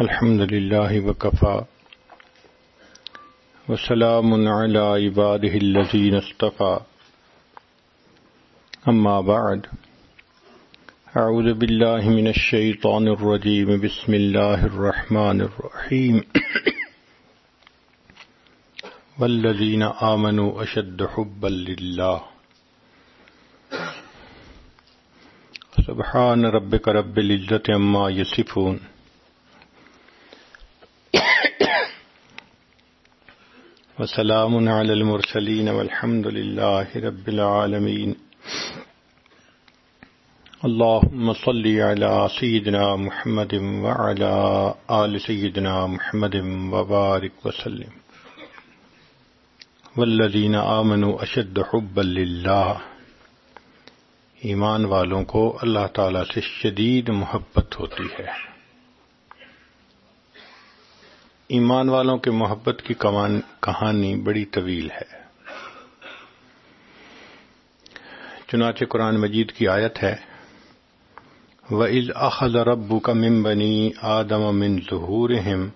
الحمد لله وكفى. وسلام على عباده الذين اصطفى. أما بعد أعوذ بالله من الشيطان الرجيم. بسم الله الرحمن الرحيم. والذين آمنوا أشد حبا لله. سبحان ربك رب العزة عما يصفون. وسلام على المرسلين والحمد لله رب العالمين اللهم صل على سيدنا محمد وعلى آل سيدنا محمد وبارك وسلم. والذين آمنوا أشد حبا لله ایمان والوں کو اللہ تعالی سے شدید محبت ہوتی ہے. ایمان والوں کے محبت کی کہانی بڑی طویل ہے۔ چنانچہ قرآن مجید کی آیت ہے، وَإِذْ أَخَذَ رَبُّكَ مِن بَنِي آدَمَ مِن ظُهُورِهِمْ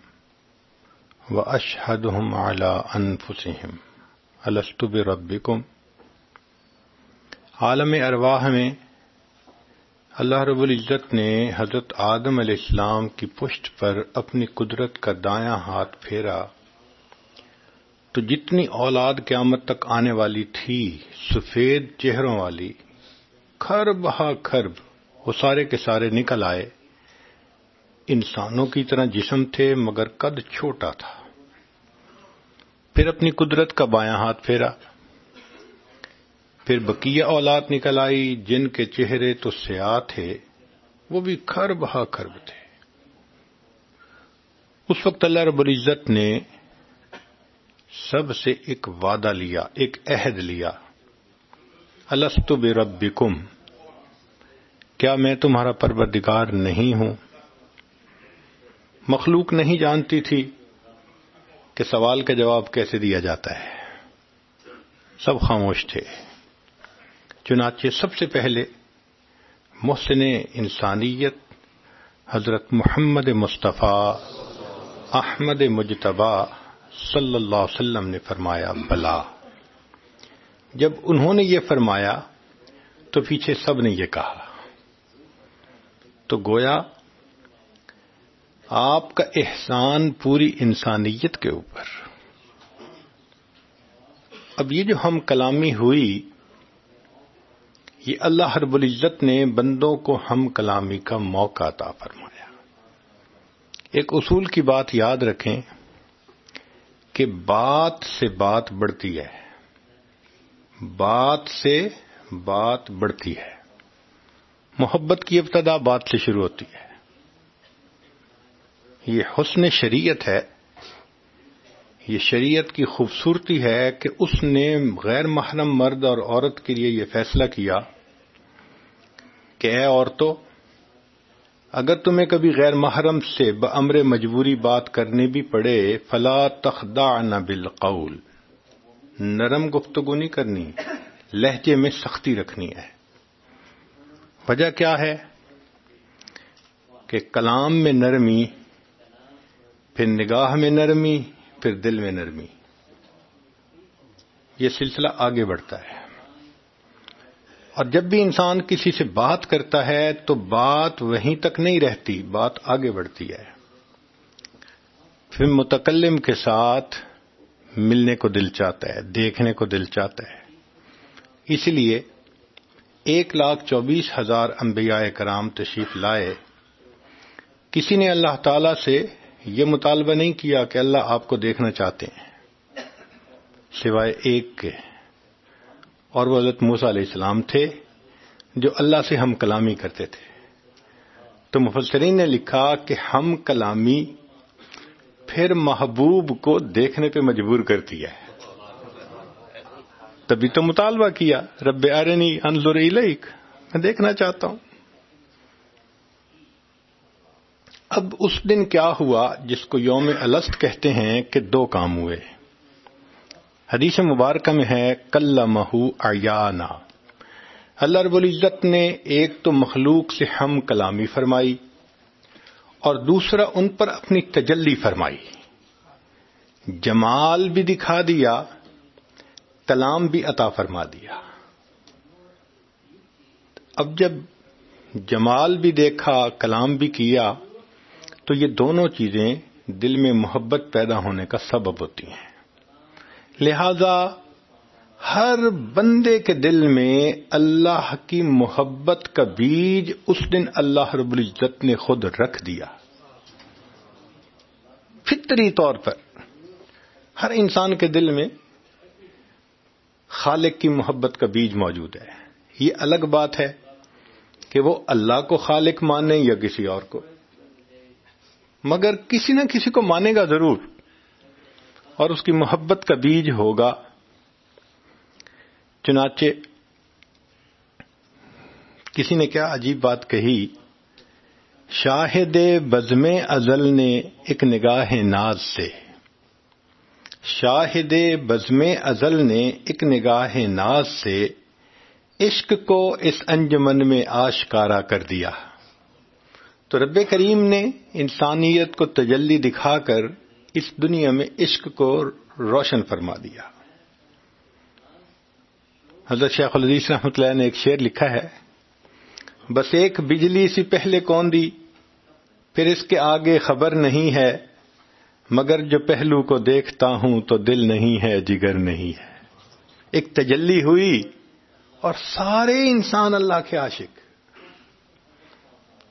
وَأَشْهَدُهُمْ عَلَىٰ أَنفُسِهِمْ، أَلَسْتُ بِرَبِّكُمْ؟ عالم ارواح میں اللہ رب العزت نے حضرت آدم علیہ السلام کی پشت پر اپنی قدرت کا دایاں ہاتھ پھیرا۔ تو جتنی اولاد قیامت تک آنے والی تھی، سفید چہروں والی خرب ہا خرب وہ سارے کے سارے نکل آئے۔ انسانوں کی طرح جسم تھے، مگر قد چھوٹا تھا۔ پھر اپنی قدرت کا بایاں ہاتھ پھیرا۔ پھر بقیہ اولاد نکل آئی، جن کے چہرے تو سیاہ تھے، وہ بھی خرب ہا خرب تھے۔ اس وقت اللہ رب العزت نے سب سے ایک وعدہ لیا، ایک عہد لیا۔ السط بربکم، کیا میں تمہارا پروردگار نہیں ہوں؟ مخلوق نہیں جانتی تھی کہ سوال کا جواب کیسے دیا جاتا ہے۔ سب خاموش تھے۔ چنانچہ سب سے پہلے محسن انسانیت حضرت محمد مصطفیٰ احمد مجتبہ صلی اللہ علیہ وسلم نے فرمایا، بلا۔ جب انہوں نے یہ فرمایا تو پیچھے سب نے یہ کہا۔ تو گویا آپ کا احسان پوری انسانیت کے اوپر۔ اب یہ جو ہم کلامی ہوئی یہ اللہ ہر العزت نے بندوں کو ہم کلامی کا موقع عطا فرمایا۔ ایک اصول کی بات یاد رکھیں کہ بات سے بات بڑھتی ہے۔ بات سے بات بڑھتی ہے۔ محبت کی ابتدا بات سے شروع ہوتی ہے۔ یہ حسن شریعت ہے۔ یہ شریعت کی خوبصورتی ہے کہ اس نے غیر محرم مرد اور عورت کے لیے یہ فیصلہ کیا۔ کہ اے عورتوں اگر تمہیں کبھی غیر محرم سے بمر مجبوری بات کرنی بھی پڑے، فلا تخدا بالقول۔ نرم گفتگو نہیں کرنی، لہجے میں سختی رکھنی ہے۔ وجہ کیا ہے؟ کہ کلام میں نرمی، پھر نگاہ میں نرمی، پھر دل میں نرمی۔ یہ سلسلہ آگے بڑھتا ہے۔ اور جب بھی انسان کسی سے بات کرتا ہے تو بات وہیں تک نہیں رہتی، بات آگے بڑھتی ہے۔ پھر متکلم کے ساتھ ملنے کو دل چاہتا ہے، دیکھنے کو دل چاہتا ہے۔ اس لیے ایک لاکھ چوبیس ہزار انبیاء کرام تشریف لائے۔ کسی نے اللہ تعالی سے یہ مطالبہ نہیں کیا کہ اللہ آپ کو دیکھنا چاہتے ہیں، سوائے ایک کے۔ اور وہ حضرت موسا علیہ السلام تھے جو اللہ سے ہم کلامی کرتے تھے۔ تو مفسرین نے لکھا کہ ہم کلامی پھر محبوب کو دیکھنے پہ مجبور کرتی ہے۔ تبھی تو مطالبہ کیا، رب آرنی انظر الیک، میں دیکھنا چاہتا ہوں۔ اب اس دن کیا ہوا جس کو یوم الست کہتے ہیں کہ دو کام ہوئے۔ حدیث مبارکہ میں ہے کل مہو ایانا اللہ رب العزت نے ایک تو مخلوق سے ہم کلامی فرمائی اور دوسرا ان پر اپنی تجلی فرمائی۔ جمال بھی دکھا دیا، کلام بھی عطا فرما دیا۔ اب جب جمال بھی دیکھا، کلام بھی کیا، تو یہ دونوں چیزیں دل میں محبت پیدا ہونے کا سبب ہوتی ہیں۔ لہذا ہر بندے کے دل میں اللہ کی محبت کا بیج اس دن اللہ رب العزت نے خود رکھ دیا۔ فطری طور پر ہر انسان کے دل میں خالق کی محبت کا بیج موجود ہے۔ یہ الگ بات ہے کہ وہ اللہ کو خالق مانے یا کسی اور کو۔ مگر کسی نہ کسی کو مانے گا ضرور۔ اور اس کی محبت کا بیج ہوگا۔ چنانچہ کسی نے کیا عجیب بات کہی، شاہد بزم ازل نے ایک نگاہ ناز سے۔ شاہد بزم ازل نے ایک نگاہ ناز سے عشق کو اس انجمن میں آشکارا کر دیا۔ تو رب کریم نے انسانیت کو تجلی دکھا کر اس دنیا میں عشق کو روشن فرما دیا۔ حضرت شیخ العزیز رحمۃ اللہ نے ایک شعر لکھا ہے۔ بس ایک بجلی سی پہلے کون دی، پھر اس کے آگے خبر نہیں ہے۔ مگر جو پہلو کو دیکھتا ہوں تو دل نہیں ہے، جگر نہیں ہے۔ ایک تجلی ہوئی اور سارے انسان اللہ کے عاشق۔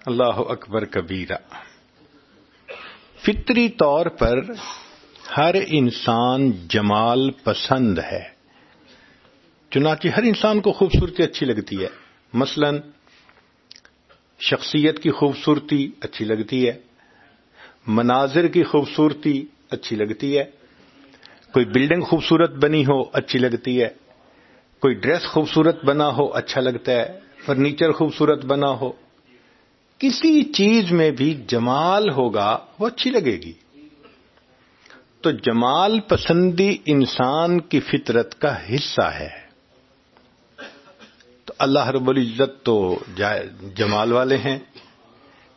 اللہ اکبر کبیرہ۔ فطری طور پر ہر انسان جمال پسند ہے۔ چنانچہ ہر انسان کو خوبصورتی اچھی لگتی ہے۔ مثلا، شخصیت کی خوبصورتی اچھی لگتی ہے۔ مناظر کی خوبصورتی اچھی لگتی ہے۔ کوئی بلڈنگ خوبصورت بنی ہو، اچھی لگتی ہے۔ کوئی ڈریس خوبصورت بنا ہو اچھا لگتا ہے۔ فرنیچر خوبصورت بنا ہو۔ کسی چیز میں بھی جمال ہوگا، وہ اچھی لگے گی۔ تو جمال پسندی انسان کی فطرت کا حصہ ہے۔ تو اللہ رب العزت تو جمال والے ہیں۔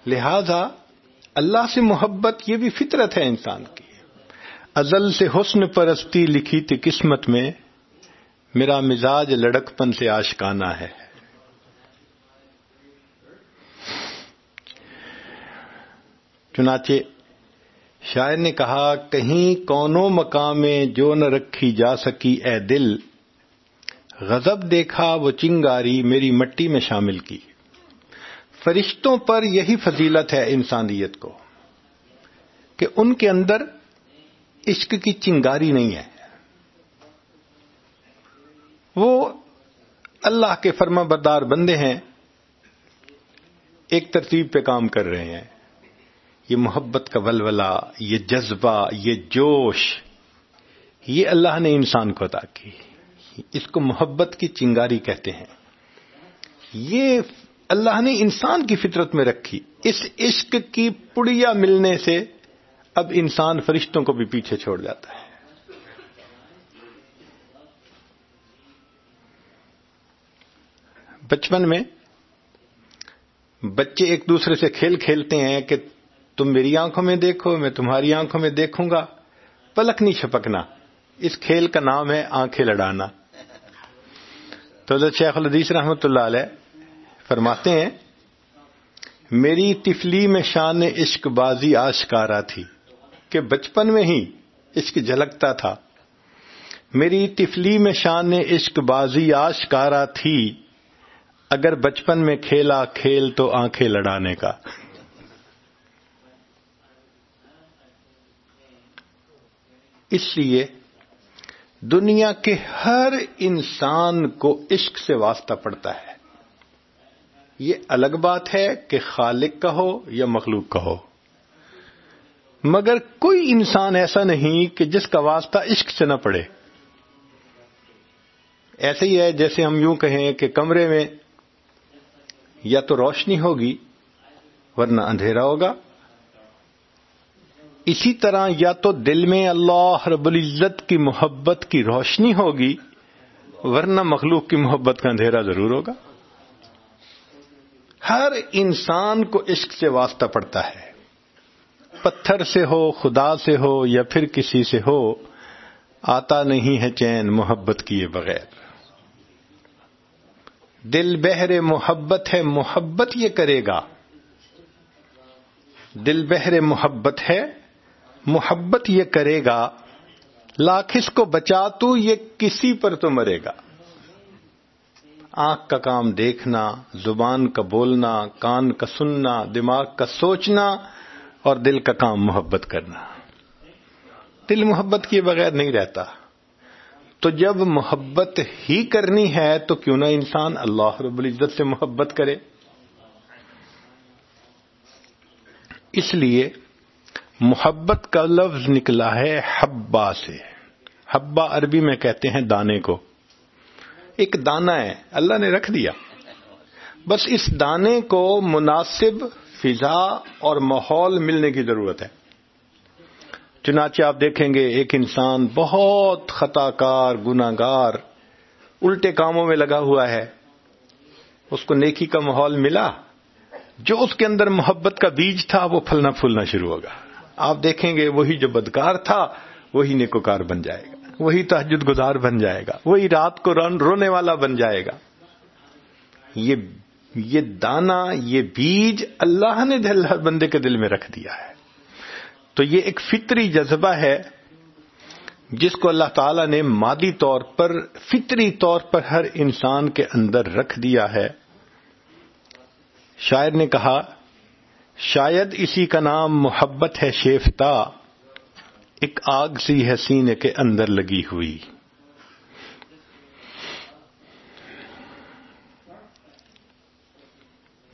لہذا اللہ سے محبت یہ بھی فطرت ہے انسان کی۔ ازل سے حسن پرستی لکھی تھی قسمت میں، میرا مزاج لڑکپن سے آشکانہ ہے۔ چنانچہ شاعر نے کہا، کہیں کونوں مقام میں جو نہ رکھی جا سکی، اے دل، غضب دیکھا وہ چنگاری میری مٹی میں شامل کی۔ فرشتوں پر یہی فضیلت ہے انسانیت کو کہ ان کے اندر عشق کی چنگاری نہیں ہے۔ وہ اللہ کے فرما بردار بندے ہیں، ایک ترتیب پہ کام کر رہے ہیں۔ یہ محبت کا ولولہ، یہ جذبہ، یہ جوش، یہ اللہ نے انسان کو عطا کی۔ اس کو محبت کی چنگاری کہتے ہیں۔ یہ اللہ نے انسان کی فطرت میں رکھی۔ اس عشق کی پڑیا ملنے سے اب انسان فرشتوں کو بھی پیچھے چھوڑ جاتا ہے۔ بچپن میں بچے ایک دوسرے سے کھیل کھیلتے ہیں کہ تم میری آنکھوں میں دیکھو، میں تمہاری آنکھوں میں دیکھوں گا۔ پلک نہیں چھپکنا۔ اس کھیل کا نام ہے آنکھیں لڑانا۔ تو حضرت شیخ الحدیث رحمت اللہ علیہ فرماتے ہیں، میری تفلی میں شان عشق بازی آشکارا تھی کہ بچپن میں ہی عشق جھلکتا تھا۔ میری تفلی میں شان عشق بازی آشکارا تھی، اگر بچپن میں کھیلا کھیل تو آنکھیں لڑانے کا۔ اس لیے دنیا کے ہر انسان کو عشق سے واسطہ پڑتا ہے۔ یہ الگ بات ہے کہ خالق کا ہو یا مخلوق کا ہو۔ مگر کوئی انسان ایسا نہیں کہ جس کا واسطہ عشق سے نہ پڑے۔ ایسے ہی ہے جیسے ہم یوں کہیں کہ کمرے میں یا تو روشنی ہوگی ورنہ اندھیرا ہوگا۔ اسی طرح یا تو دل میں اللہ رب العزت کی محبت کی روشنی ہوگی، ورنہ مخلوق کی محبت کا اندھیرا ضرور ہوگا۔ ہر انسان کو عشق سے واسطہ پڑتا ہے۔ پتھر سے ہو، خدا سے ہو یا پھر کسی سے ہو، آتا نہیں ہے چین محبت کیے بغیر۔ دل بہر محبت ہے، محبت یہ کرے گا۔ دل بہر محبت ہے محبت یہ کرے گا، لاکھ اس کو بچا تو یہ کسی پر تو مرے گا۔ آنکھ کا کام دیکھنا، زبان کا بولنا، کان کا سننا، دماغ کا سوچنا اور دل کا کام محبت کرنا۔ دل محبت کیے بغیر نہیں رہتا۔ تو جب محبت ہی کرنی ہے تو کیوں نہ انسان اللہ رب العزت سے محبت کرے۔ اس لیے محبت کا لفظ نکلا ہے حبا سے۔ حبا عربی میں کہتے ہیں دانے کو۔ ایک دانہ ہے، اللہ نے رکھ دیا۔ بس اس دانے کو مناسب فضا اور ماحول ملنے کی ضرورت ہے۔ چنانچہ آپ دیکھیں گے ایک انسان بہت خطا کار گناگار الٹے کاموں میں لگا ہوا ہے۔ اس کو نیکی کا ماحول ملا۔ جو اس کے اندر محبت کا بیج تھا، وہ پھلنا پھولنا شروع ہوگا آپ دیکھیں گے وہی جو بدکار تھا، وہی نیکوکار بن جائے گا۔ وہی تحجد گزار بن جائے گا۔ وہی رات کو رونے والا بن جائے گا۔ یہ یہ دانا، یہ بیج اللہ نے دل بندے کے دل میں رکھ دیا ہے۔ تو یہ ایک فطری جذبہ ہے، جس کو اللہ تعالی نے مادی طور پر، فطری طور پر ہر انسان کے اندر رکھ دیا ہے۔ شاعر نے کہا شاید اسی کا نام محبت ہے شیفتا، ایک آگ سی ہے سینے کے اندر لگی ہوئی۔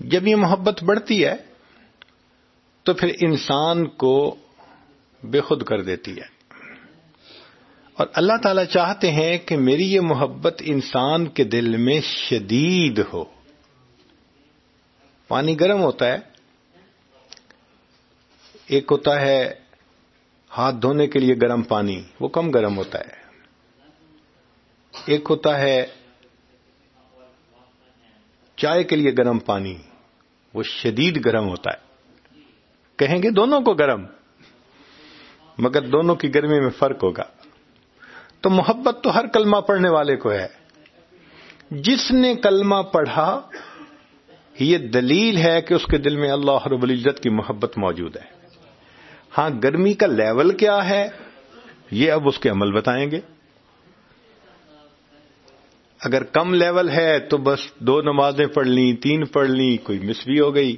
جب یہ محبت بڑھتی ہے، تو پھر انسان کو بے خود کر دیتی ہے۔ اور اللہ تعالی چاہتے ہیں کہ میری یہ محبت انسان کے دل میں شدید ہو۔ پانی گرم ہوتا ہے ایک ہوتا ہے ہاتھ دھونے کے لیے گرم پانی، وہ کم گرم ہوتا ہے۔ ایک ہوتا ہے چائے کے لیے گرم پانی، وہ شدید گرم ہوتا ہے۔ کہیں گے دونوں کو گرم، مگر دونوں کی گرمی میں فرق ہوگا۔ تو محبت تو ہر کلمہ پڑھنے والے کو ہے۔ جس نے کلمہ پڑھا، یہ دلیل ہے کہ اس کے دل میں اللہ رب العزت کی محبت موجود ہے۔ ہاں گرمی کا لیول کیا ہے؟ یہ اب اس کے عمل بتائیں گے۔ اگر کم لیول ہے تو بس دو نمازیں پڑھ لیں، تین پڑھ لیں، کوئی مس بھی ہو گئی۔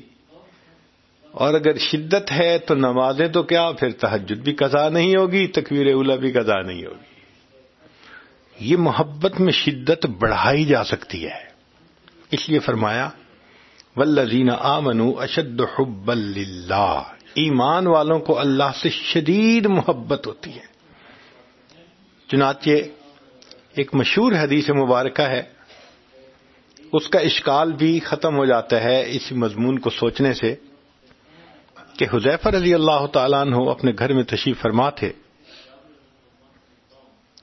اور اگر شدت ہے تو نمازیں تو کیا؟ پھر تحجد بھی قضا نہیں ہوگی تکویر اولا بھی قضا نہیں ہوگی۔ یہ محبت میں شدت بڑھائی جا سکتی ہے۔ اس لیے فرمایا ولزین آمنو اشد حب اللہ ایمان والوں کو اللہ سے شدید محبت ہوتی ہے۔ چنانچہ ایک مشہور حدیث مبارکہ ہے۔ اس کا اشکال بھی ختم ہو جاتا ہے اس مضمون کو سوچنے سے کہ حذیفر رضی اللہ تعالیٰ عنہ اپنے گھر میں تشریف فرما تھے۔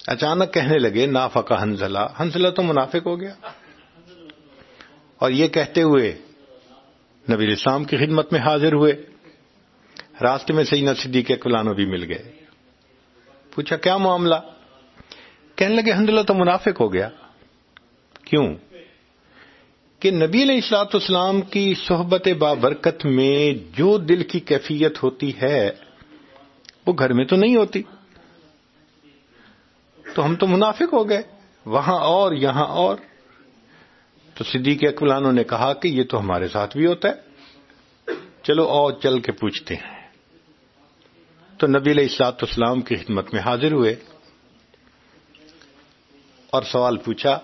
اچانک کہنے لگے نافقہ حنزلہ حنزلہ تو منافق ہو گیا۔ اور یہ کہتے ہوئے نبی اسلام کی خدمت میں حاضر ہوئے۔ راستے میں سیدنا صدیق اکلانو بھی مل گئے۔ پوچھا، کیا معاملہ؟ کہنے لگے الحمد تو منافق ہو گیا۔ کیوں؟ کہ نبی علیہ السلاط اسلام کی صحبت بابرکت میں جو دل کی کیفیت ہوتی ہے، وہ گھر میں تو نہیں ہوتی۔ تو ہم تو منافق ہو گئے، وہاں اور، یہاں اور۔ تو صدیق اکلانوں نے کہا کہ یہ تو ہمارے ساتھ بھی ہوتا ہے۔ چلو اور چل کے پوچھتے ہیں۔ تو نبی علیہ السلاط اسلام کی خدمت میں حاضر ہوئے اور سوال پوچھا،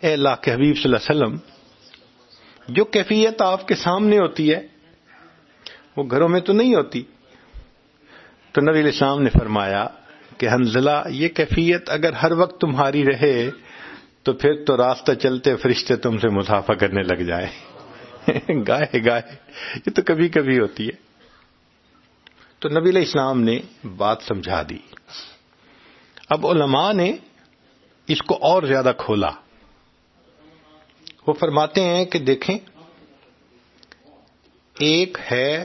اے اللہ کے حبیب صلی اللہ علیہ وسلم، جو کیفیت آپ کے سامنے ہوتی ہے، وہ گھروں میں تو نہیں ہوتی؟ تو نبی علیہ السلام نے فرمایا کہ حنزلہ یہ کیفیت اگر ہر وقت تمہاری رہے، تو پھر تو راستہ چلتے فرشتے تم سے مسافہ کرنے لگ جائے گائے گائے، یہ تو کبھی کبھی ہوتی ہے۔ تو نبی علیہ السلام نے بات سمجھا دی۔ اب علماء نے اس کو اور زیادہ کھولا۔ وہ فرماتے ہیں کہ دیکھیں، ایک ہے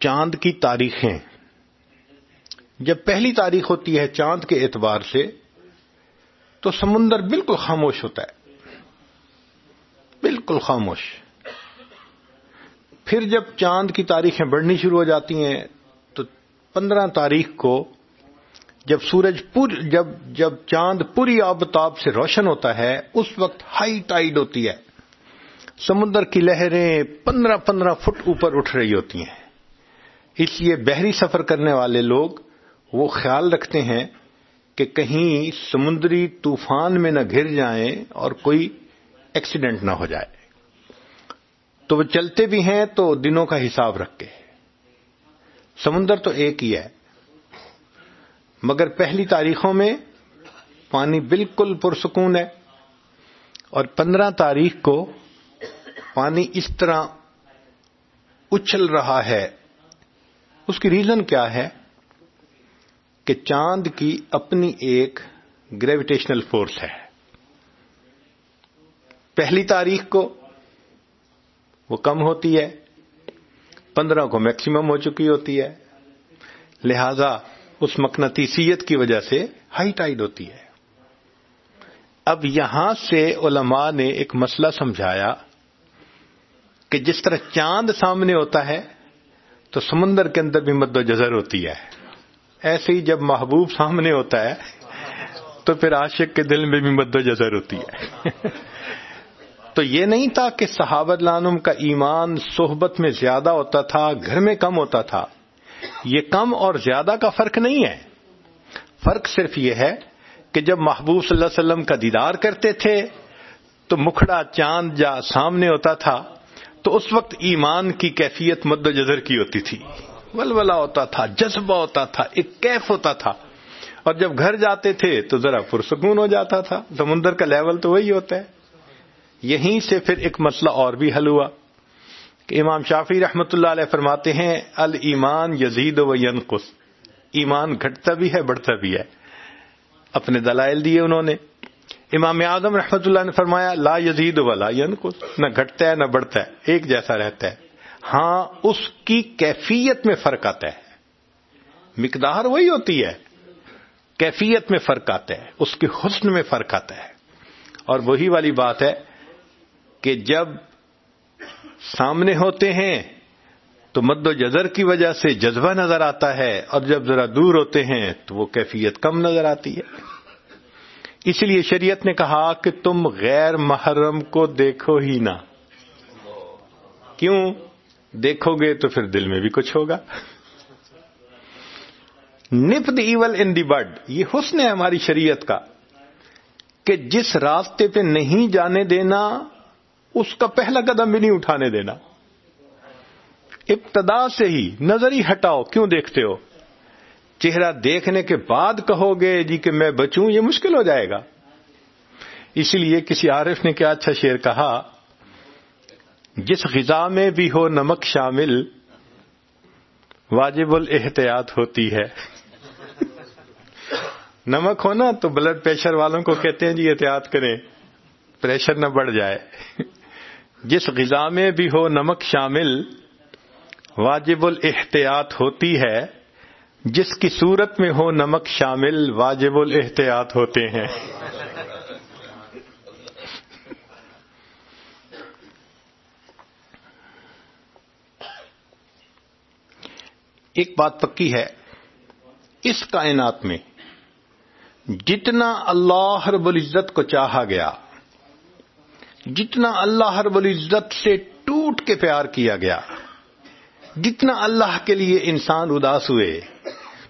چاند کی تاریخیں۔ جب پہلی تاریخ ہوتی ہے چاند کے اعتبار سے، تو سمندر بالکل خاموش ہوتا ہے۔ بالکل خاموش۔ پھر جب چاند کی تاریخیں بڑھنی شروع ہو جاتی ہیں، تو پندرہ تاریخ کو جب سورج پور جب جب چاند پوری آبتاب سے روشن ہوتا ہے، اس وقت ہائی ٹائڈ ہوتی ہے۔ سمندر کی لہریں پندرہ پندرہ فٹ اوپر اٹھ رہی ہوتی ہیں۔ اس لیے بحری سفر کرنے والے لوگ وہ خیال رکھتے ہیں کہ کہیں سمندری طوفان میں نہ گر جائیں اور کوئی ایکسیڈنٹ نہ ہو جائے۔ تو وہ چلتے بھی ہیں تو دنوں کا حساب رکھ کے۔ سمندر تو ایک ہی ہے۔ مگر پہلی تاریخوں میں پانی بالکل پرسکون ہے۔ اور پندرہ تاریخ کو پانی اس طرح اچھل رہا ہے۔ اس کی ریزن کیا ہے؟ کہ چاند کی اپنی ایک گریویٹیشنل فورس ہے۔ پہلی تاریخ کو وہ کم ہوتی ہے، پندرہ کو میکسیمم ہو چکی ہوتی ہے۔ لہذا اس مقناطیسیت کی وجہ سے ہائی ٹائڈ ہوتی ہے۔ اب یہاں سے علماء نے ایک مسئلہ سمجھایا کہ جس طرح چاند سامنے ہوتا ہے، تو سمندر کے اندر بھی مد و جزر ہوتی ہے۔ ایسے ہی جب محبوب سامنے ہوتا ہے، تو پھر عاشق کے دل میں بھی مد و جزر ہوتی ہے۔ تو یہ نہیں تھا کہ صحابت لانم کا ایمان صحبت میں زیادہ ہوتا تھا، گھر میں کم ہوتا تھا۔ یہ کم اور زیادہ کا فرق نہیں ہے۔ فرق صرف یہ ہے کہ جب محبوب صلی اللہ علیہ وسلم کا دیدار کرتے تھے، تو مکھڑا چاند جا سامنے ہوتا تھا، تو اس وقت ایمان کی کیفیت مد و جذر کی ہوتی تھی۔ ولولا ہوتا تھا، جذبہ ہوتا تھا، ایک کیف ہوتا تھا۔ اور جب گھر جاتے تھے، تو ذرا پرسکون ہو جاتا تھا۔ سمندر کا لیول تو وہی ہوتا ہے۔ یہیں سے پھر ایک مسئلہ اور بھی حل ہوا کہ امام شافی رحمت اللہ علیہ فرماتے ہیں المان یزید و ینقص۔ ایمان گھٹتا بھی ہے، بڑھتا بھی ہے۔ اپنے دلائل دیے انہوں نے۔ امام اعظم رحمت اللہ نے فرمایا، لا یزید ولا ینقص۔ نہ گھٹتا ہے، نہ بڑھتا ہے۔ ایک جیسا رہتا ہے۔ ہاں اس کی کیفیت میں فرق آتا ہے۔ مقدار وہی ہوتی ہے۔ کیفیت میں فرق آتا ہے۔ اس کے حسن میں فرق آتا ہے۔ اور وہی والی بات ہے کہ جب سامنے ہوتے ہیں تو مد و جذر کی وجہ سے جذبہ نظر آتا ہے اور جب ذرا دور ہوتے ہیں تو وہ کیفیت کم نظر آتی ہے۔ اس لیے شریعت نے کہا کہ تم غیر محرم کو دیکھو ہی نہ۔ کیوں؟ دیکھو گے تو پھر دل میں بھی کچھ ہوگا۔ نپ دی ایول ان دی بڈ یہ حسن ہے ہماری شریعت کا۔ کہ جس راستے پہ نہیں جانے دینا اس کا پہلا قدم بھی نہیں اٹھانے دینا۔ ابتدا سے ہی نظر ہی ہٹاؤ، کیوں دیکھتے ہو؟ چہرہ دیکھنے کے بعد کہو گے جی کہ میں بچوں، یہ مشکل ہو جائے گا۔ اسی لیے کسی عارف نے کیا اچھا شعر کہا، جس غذا میں بھی ہو نمک شامل، واجب الاحتیاط ہوتی ہے۔ نمک ہونا تو بلڈ پریشر والوں کو کہتے ہیں جی احتیاط کریں پریشر نہ بڑھ جائے۔ جس غذا میں بھی ہو نمک شامل، واجب الاحتیاط ہوتی ہے۔ جس کی صورت میں ہو نمک شامل، واجب الاحتیاط ہوتے ہیں۔ ایک بات پکی ہے۔ اس کائنات میں جتنا اللہ رب العزت کو چاہا گیا جتنا اللہ رب العزت سے ٹوٹ کے پیار کیا گیا، جتنا اللہ کے لیے انسان اداس ہوئے،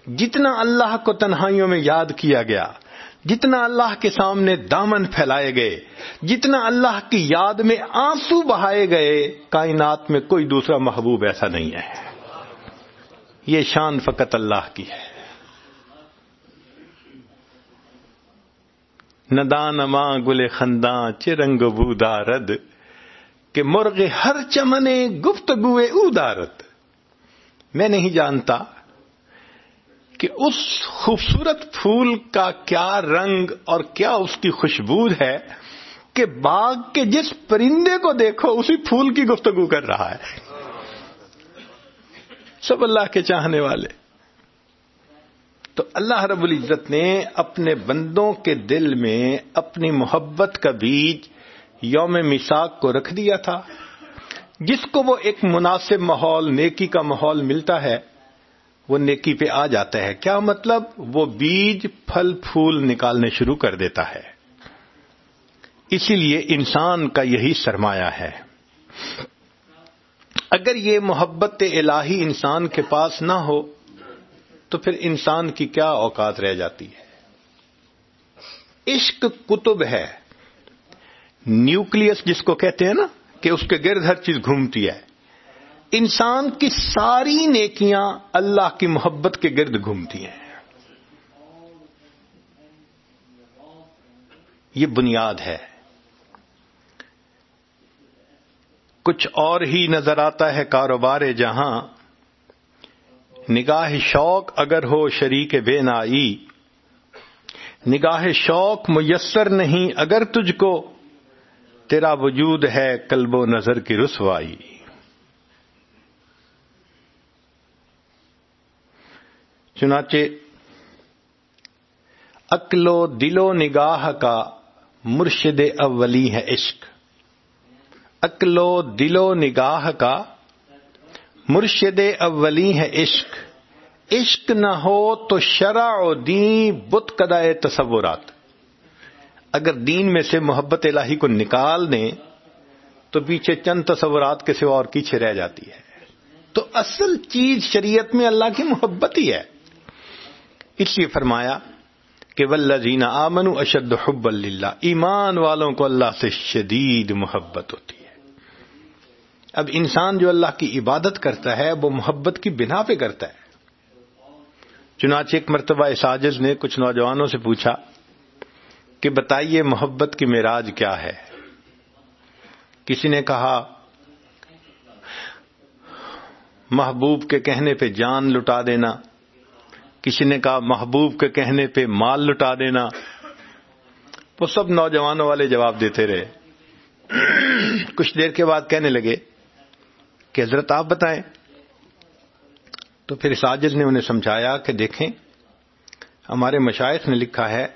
جتنا اللہ کو تنہائیوں میں یاد کیا گیا، جتنا اللہ کے سامنے دامن پھیلائے گئے، جتنا اللہ کی یاد میں آنسو بہائے گئے، کائنات میں کوئی دوسرا محبوب ایسا نہیں ہے۔ یہ شان فقط اللہ کی ہے۔ ندان ماں گل خنداں چرنگ بودارد کہ مرغ ہر چمنے گفتگوے ادارت میں نہیں جانتا کہ اس خوبصورت پھول کا کیا رنگ اور کیا اس کی خوشبو ہے کہ باغ کے جس پرندے کو دیکھو، اسی پھول کی گفتگو کر رہا ہے۔ سب اللہ کے چاہنے والے۔ تو اللہ رب العزت نے اپنے بندوں کے دل میں اپنی محبت کا بیج یوم مساق کو رکھ دیا تھا، جس کو وہ ایک مناسب ماحول، نیکی کا ماحول ملتا ہے، وہ نیکی پہ آ جاتا ہے۔ کیا مطلب؟ وہ بیج پھل، پھول نکالنے شروع کر دیتا ہے۔ اسی لیے انسان کا یہی سرمایہ ہے۔ اگر یہ محبت الہی انسان کے پاس نہ ہو تو پھر انسان کی کیا اوقات رہ جاتی ہے؟ عشق کتب ہے۔ نیوکلس جس کو کہتے ہیں نا، کہ اس کے گرد ہر چیز گھومتی ہے۔ انسان کی ساری نیکیاں اللہ کی محبت کے گرد گھومتی ہیں۔ یہ بنیاد ہے۔ کچھ اور ہی نظر آتا ہے کاروبار جہاں نگاہ شوق اگر ہو شریک بے نائی، نگاہ شوق میسر نہیں اگر تجھ کو، تیرا وجود ہے قلب و نظر کی رسوائی۔ چنانچہ، عقل و دل و نگاہ کا مرشد اولی ہے عشق۔ عقل و دل و نگاہ کا مرشد اولی ہے عشق۔ عشق نہ ہو تو شرع و دین بت کدائے تصورات۔ اگر دین میں سے محبت الہی کو نکال دیں، تو پیچھے چند تصورات کے سوا اور پیچھے رہ جاتی ہے۔ تو اصل چیز شریعت میں اللہ کی محبت ہی ہے۔ اس لیے فرمایا کہ ولزین آمن اشد حب اللہ ایمان والوں کو اللہ سے شدید محبت ہوتی ہے۔ اب انسان جو اللہ کی عبادت کرتا ہے، وہ محبت کی بنا پہ کرتا ہے۔ چنانچہ ایک مرتبہ اساجز نے کچھ نوجوانوں سے پوچھا کہ بتائیے محبت کی معراج کیا ہے؟ کسی نے کہا، محبوب کے کہنے پہ جان لٹا دینا۔ کسی نے کہا، محبوب کے کہنے پہ مال لٹا دینا۔ وہ سب نوجوانوں والے جواب دیتے رہے۔ کچھ دیر کے بعد کہنے لگے کہ حضرت آپ بتائیں۔ تو پھر ساجد نے انہیں سمجھایا کہ دیکھیں، ہمارے مشائق نے لکھا ہے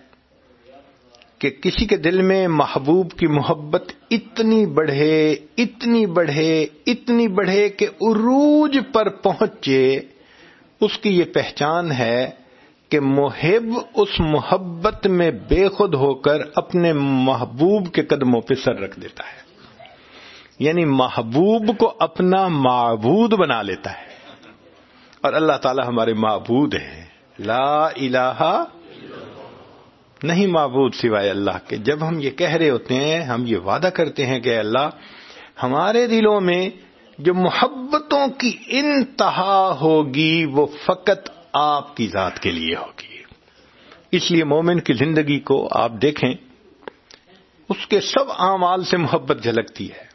کہ کسی کے دل میں محبوب کی محبت اتنی بڑھے اتنی بڑھے اتنی بڑھے کہ عروج پر پہنچے۔ اس کی یہ پہچان ہے کہ محب اس محبت میں بے خود ہو کر اپنے محبوب کے قدموں پہ سر رکھ دیتا ہے۔ یعنی محبوب کو اپنا معبود بنا لیتا ہے۔ اور اللہ تعالی ہمارے معبود ہیں۔ لا الہ نہیں معبود سوائے اللہ کے۔ جب ہم یہ کہہ رہے ہوتے ہیں، ہم یہ وعدہ کرتے ہیں کہ اللہ، ہمارے دلوں میں جو محبتوں کی انتہا ہوگی، وہ فقط آپ کی ذات کے لیے ہوگی۔ اس لیے مومن کی زندگی کو آپ دیکھیں، اس کے سب اعمال سے محبت جھلکتی ہے۔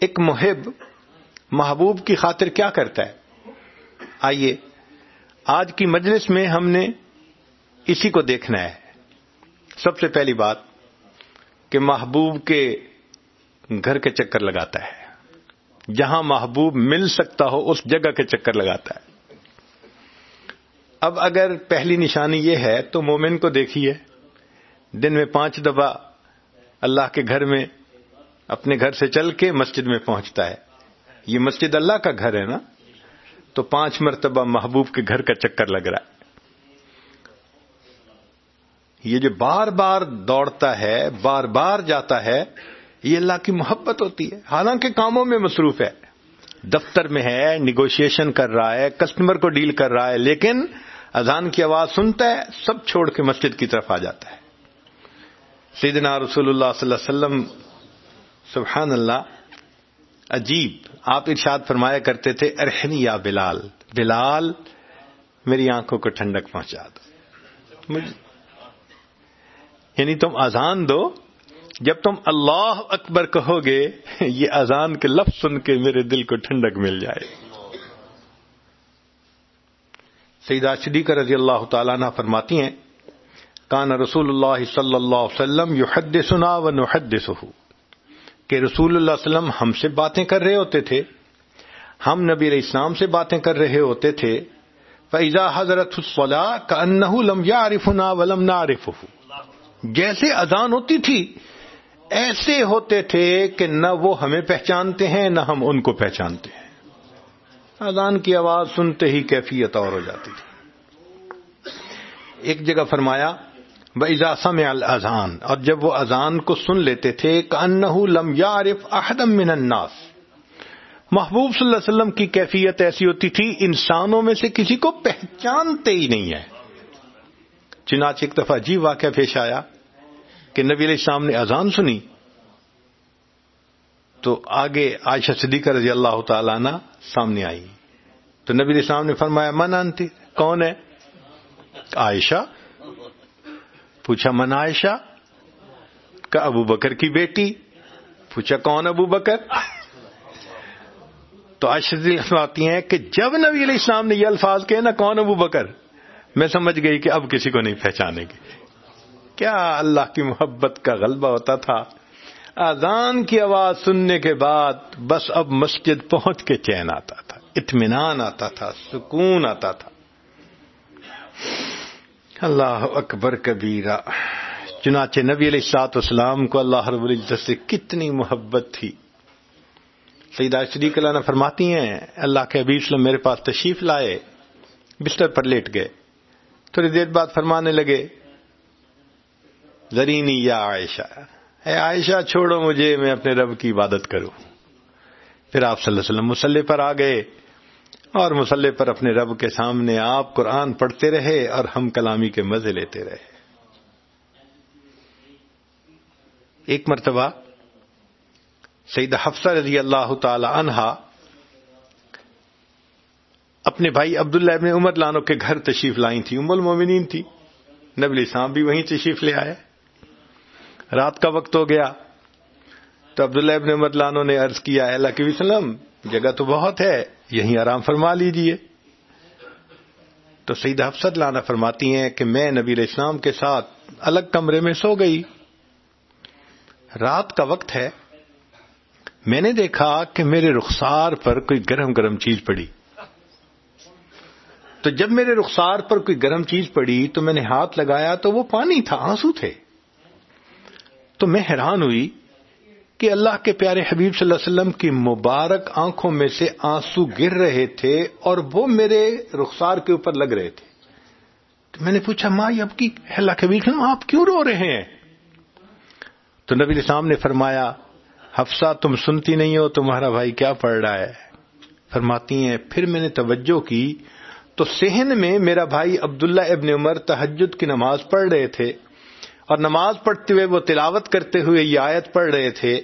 ایک محب محبوب کی خاطر کیا کرتا ہے؟ آئیے، آج کی مجلس میں ہم نے اسی کو دیکھنا ہے۔ سب سے پہلی بات کہ محبوب کے گھر کے چکر لگاتا ہے۔ جہاں محبوب مل سکتا ہو، اس جگہ کے چکر لگاتا ہے۔ اب اگر پہلی نشانی یہ ہے، تو مومن کو دیکھیے۔ دن میں پانچ دفعہ اللہ کے گھر میں اپنے گھر سے چل کے مسجد میں پہنچتا ہے۔ یہ مسجد اللہ کا گھر ہے نا؟ تو پانچ مرتبہ محبوب کے گھر کا چکر لگ رہا ہے۔ یہ جو بار بار دوڑتا ہے، بار بار جاتا ہے، یہ اللہ کی محبت ہوتی ہے۔ حالانکہ کاموں میں مصروف ہے۔ دفتر میں ہے نیگوشیشن کر رہا ہے کسٹمر کو ڈیل کر رہا ہے، لیکن اذان کی آواز سنتا ہے، سب چھوڑ کے مسجد کی طرف آ جاتا ہے۔ سیدنا رسول اللہ صلی اللہ علیہ وسلم سبحان اللہ عجیب، آپ ارشاد فرمایا کرتے تھے ارحنی یا بلال بلال میری آنکھوں کو ٹھنڈک پہنچا دو۔ یعنی تم اذان دو، جب تم اللہ اکبر کہو گے یہ اذان کے لفظ سن کے میرے دل کو ٹھنڈک مل جائے۔ سیدہ صدیقہ رضی اللہ تعالیٰ نہ فرماتی ہیں، کان رسول اللہ صلی اللہ علیہ وسلم یو حد سنا و نحد کہ رسول اللہ علیہ وسلم ہم سے باتیں کر رہے ہوتے تھے۔ ہم نبی علیہ السلام سے باتیں کر رہے ہوتے تھے۔ فیضا حضرت الصلاح کا انہ لم یا عارف نا ولم نہ عارف جیسے اذان ہوتی تھی، ایسے ہوتے تھے کہ نہ وہ ہمیں پہچانتے ہیں، نہ ہم ان کو پہچانتے ہیں۔ اذان کی آواز سنتے ہی کیفیت اور ہو جاتی تھی۔ ایک جگہ فرمایا بزا سم الزان اور جب وہ اذان کو سن لیتے تھے کہ لم یا احدم من الناس۔ محبوب صلی اللہ علیہ وسلم کی کیفیت ایسی ہوتی تھی، انسانوں میں سے کسی کو پہچانتے ہی نہیں ہے چنانچہ ایک دفعہ جی واقعہ پیش آیا کہ نبی علیہ السلام نے اذان سنی۔ تو آگے عائشہ صدیقہ رضی اللہ تعالی عنہ سامنے آئی۔ تو نبی علیہ السلام نے فرمایا، من انتی کون ہے؟ عائشہ؟ پوچھا من عائشہ؟ کا ابو بکر کی بیٹی۔ پوچھا کون ابو بکر؟ تو عائشہ آتی ہیں کہ جب نبی علیہ السلام نے یہ الفاظ کہے نا کون ابو بکر؟ میں سمجھ گئی کہ اب کسی کو نہیں پہچانے گی۔ کیا اللہ کی محبت کا غلبہ ہوتا تھا؟ آزان کی آواز سننے کے بعد بس اب مسجد پہنچ کے چین آتا تھا، اطمینان آتا تھا، سکون آتا تھا۔ اللہ اکبر کبیرہ۔ چنانچہ نبی علیہ السلاط اسلام کو اللہ رب العزت سے کتنی محبت تھی۔ سیدہ صدیق اللہ نے فرماتی ہیں، اللہ کے حبیب اسلم میرے پاس تشریف لائے، بستر پر لیٹ گئے۔ تھوڑی دیر بعد فرمانے لگے، زرینی یا عائشہ، اے عائشہ چھوڑو مجھے، میں اپنے رب کی عبادت کروں۔ پھر آپ صلی اللہ علیہ وسلم مسلح پر آ گئے۔ اور مسلح پر اپنے رب کے سامنے آپ قرآن پڑھتے رہے اور ہم کلامی کے مزے لیتے رہے۔ ایک مرتبہ سعید حفصہ رضی اللہ تعالی عنہا اپنے بھائی عبداللہ ابن عمر لانو کے گھر تشریف لائی تھی ام المومنین تھی۔ نبلی صاحب بھی وہیں تشریف لے آئے۔ رات کا وقت ہو گیا تو عبداللہ ابن عمر لانو نے عرض کیا اللہ کے وسلم جگہ تو بہت ہے، یہیں آرام فرما لیجیے۔ تو سعید حفصت لانا فرماتی ہیں کہ میں نبی علیہ السلام کے ساتھ الگ کمرے میں سو گئی۔ رات کا وقت ہے۔ میں نے دیکھا کہ میرے رخسار پر کوئی گرم گرم چیز پڑی۔ تو جب میرے رخسار پر کوئی گرم چیز پڑی تو میں نے ہاتھ لگایا تو وہ پانی تھا، آنسو تھے۔ تو میں حیران ہوئی کہ اللہ کے پیارے حبیب صلی اللہ علیہ وسلم کی مبارک آنکھوں میں سے آنسو گر رہے تھے اور وہ میرے رخسار کے اوپر لگ رہے تھے۔ تو میں نے پوچھا، ماں اب کی اللہ کے حبیب آپ کیوں رو رہے ہیں؟ تو نبی السلام نے فرمایا، حفصہ، تم سنتی نہیں ہو، تمہارا بھائی کیا پڑھ رہا ہے؟ فرماتی ہیں، پھر میں نے توجہ کی تو سہن میں میرا بھائی عبداللہ ابن عمر تحجد کی نماز پڑھ رہے تھے۔ اور نماز پڑھتے ہوئے وہ تلاوت کرتے ہوئے یہ آیت پڑھ رہے تھے۔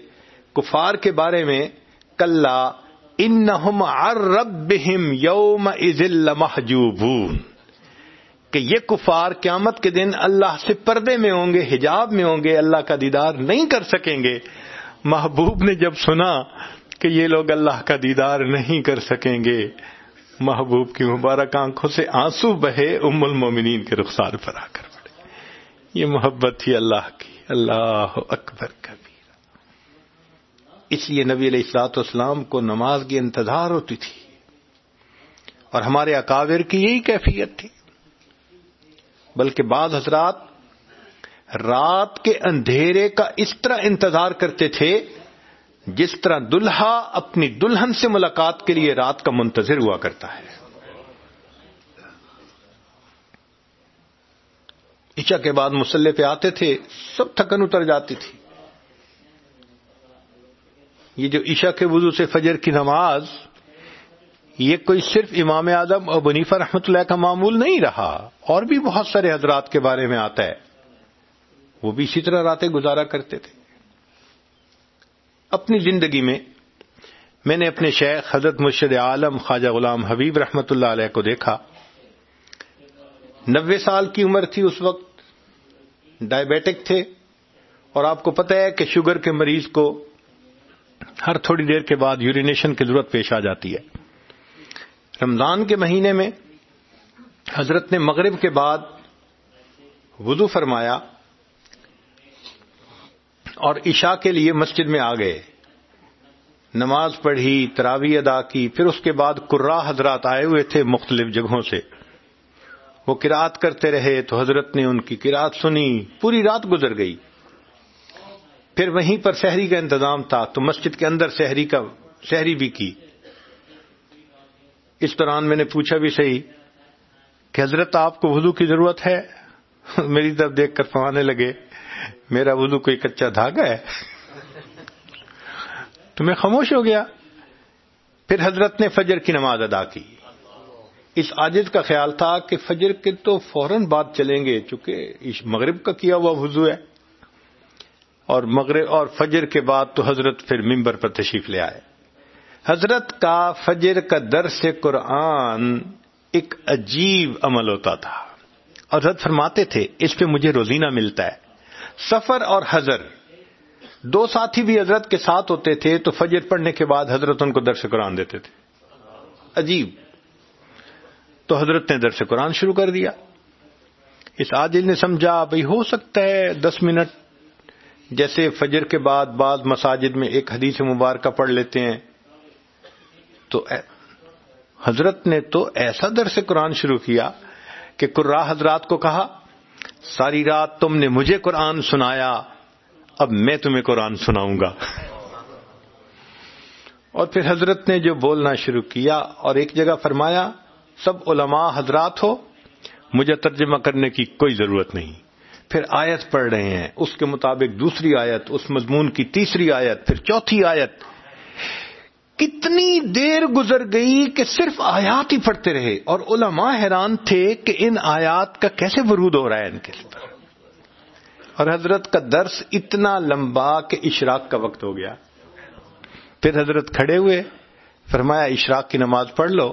کفار کے بارے میں کل ان رب یوم ازل محجوبون کہ یہ کفار قیامت کے دن اللہ سے پردے میں ہوں گے، حجاب میں ہوں گے، اللہ کا دیدار نہیں کر سکیں گے۔ محبوب نے جب سنا کہ یہ لوگ اللہ کا دیدار نہیں کر سکیں گے، محبوب کی مبارک آنکھوں سے آنسو بہے ام المومنین کے رخسار پر آ کر پڑے یہ محبت تھی اللہ کی، اللہ اکبر کبیر اس لیے نبی علیہ السلاط اسلام کو نماز کی انتظار ہوتی تھی اور ہمارے اکابر کی یہی کیفیت تھی، بلکہ بعض حضرات رات کے اندھیرے کا اس طرح انتظار کرتے تھے جس طرح دلہا اپنی دلہن سے ملاقات کے لیے رات کا منتظر ہوا کرتا ہے۔ عشا کے بعد مسلح پہ آتے تھے، سب تھکن اتر جاتی تھی۔ یہ جو عشا کے وضو سے فجر کی نماز، یہ کوئی صرف امام اعظم اور بنیفہ رحمت اللہ کا معمول نہیں رہا، اور بھی بہت سارے حضرات کے بارے میں آتا ہے۔ وہ بھی اسی طرح راتیں گزارا کرتے تھے۔ اپنی زندگی میں میں نے اپنے شیخ حضرت مرشد عالم خواجہ غلام حبیب رحمت اللہ علیہ کو دیکھا۔ نوے سال کی عمر تھی اس وقت، ڈائبیٹک تھے، اور آپ کو پتہ ہے کہ شوگر کے مریض کو ہر تھوڑی دیر کے بعد یورینیشن کی ضرورت پیش آ جاتی ہے۔ رمضان کے مہینے میں حضرت نے مغرب کے بعد وضو فرمایا اور عشاء کے لیے مسجد میں آ گئے۔ نماز پڑھی تراوی ادا کی، پھر اس کے بعد قرا حضرات آئے ہوئے تھے مختلف جگہوں سے۔ وہ کراط کرتے رہے تو حضرت نے ان کی کراط سنی، پوری رات گزر گئی۔ پھر وہیں پر شہری کا انتظام تھا تو مسجد کے اندر شہری کا شہری بھی کی۔ اس دوران میں نے پوچھا بھی صحیح کہ حضرت آپ کو وضو کی ضرورت ہے؟ میری طرف دیکھ کر فرمانے لگے، میرا وضو کوئی کچا دھاگا ہے؟ تو میں خاموش ہو گیا۔ پھر حضرت نے فجر کی نماز ادا کی۔ اس عاجز کا خیال تھا کہ فجر کے تو فوراً بعد چلیں گے، چونکہ اس مغرب کا کیا ہوا وضو ہے۔ اور مغرب اور فجر کے بعد تو حضرت پھر ممبر پر تشریف لے آئے۔ حضرت کا فجر کا درس قرآن ایک عجیب عمل ہوتا تھا۔ اور حضرت فرماتے تھے، اس پہ مجھے روزینہ ملتا ہے۔ سفر اور حضر۔ دو ساتھی بھی حضرت کے ساتھ ہوتے تھے تو فجر پڑھنے کے بعد حضرت ان کو درس قرآن دیتے تھے۔ عجیب۔ تو حضرت نے درس قرآن شروع کر دیا۔ اس عادل نے سمجھا بھائی ہو سکتا ہے دس منٹ جیسے فجر کے بعد بعض مساجد میں ایک حدیث مبارکہ پڑھ لیتے ہیں، تو حضرت نے تو ایسا درس قرآن شروع کیا کہ قرا حضرات کو کہا، ساری رات تم نے مجھے قرآن سنایا، اب میں تمہیں قرآن سناؤں گا۔ اور پھر حضرت نے جو بولنا شروع کیا اور ایک جگہ فرمایا، سب علماء حضرات ہو، مجھے ترجمہ کرنے کی کوئی ضرورت نہیں۔ پھر آیت پڑھ رہے ہیں۔ اس کے مطابق دوسری آیت، اس مضمون کی تیسری آیت، پھر چوتھی آیت۔ کتنی دیر گزر گئی کہ صرف آیات ہی پڑھتے رہے اور علماء حیران تھے کہ ان آیات کا کیسے ورود ہو رہا ہے ان کے پر اور حضرت کا درس اتنا لمبا کہ اشراق کا وقت ہو گیا۔ پھر حضرت کھڑے ہوئے، فرمایا، اشراق کی نماز پڑھ لو۔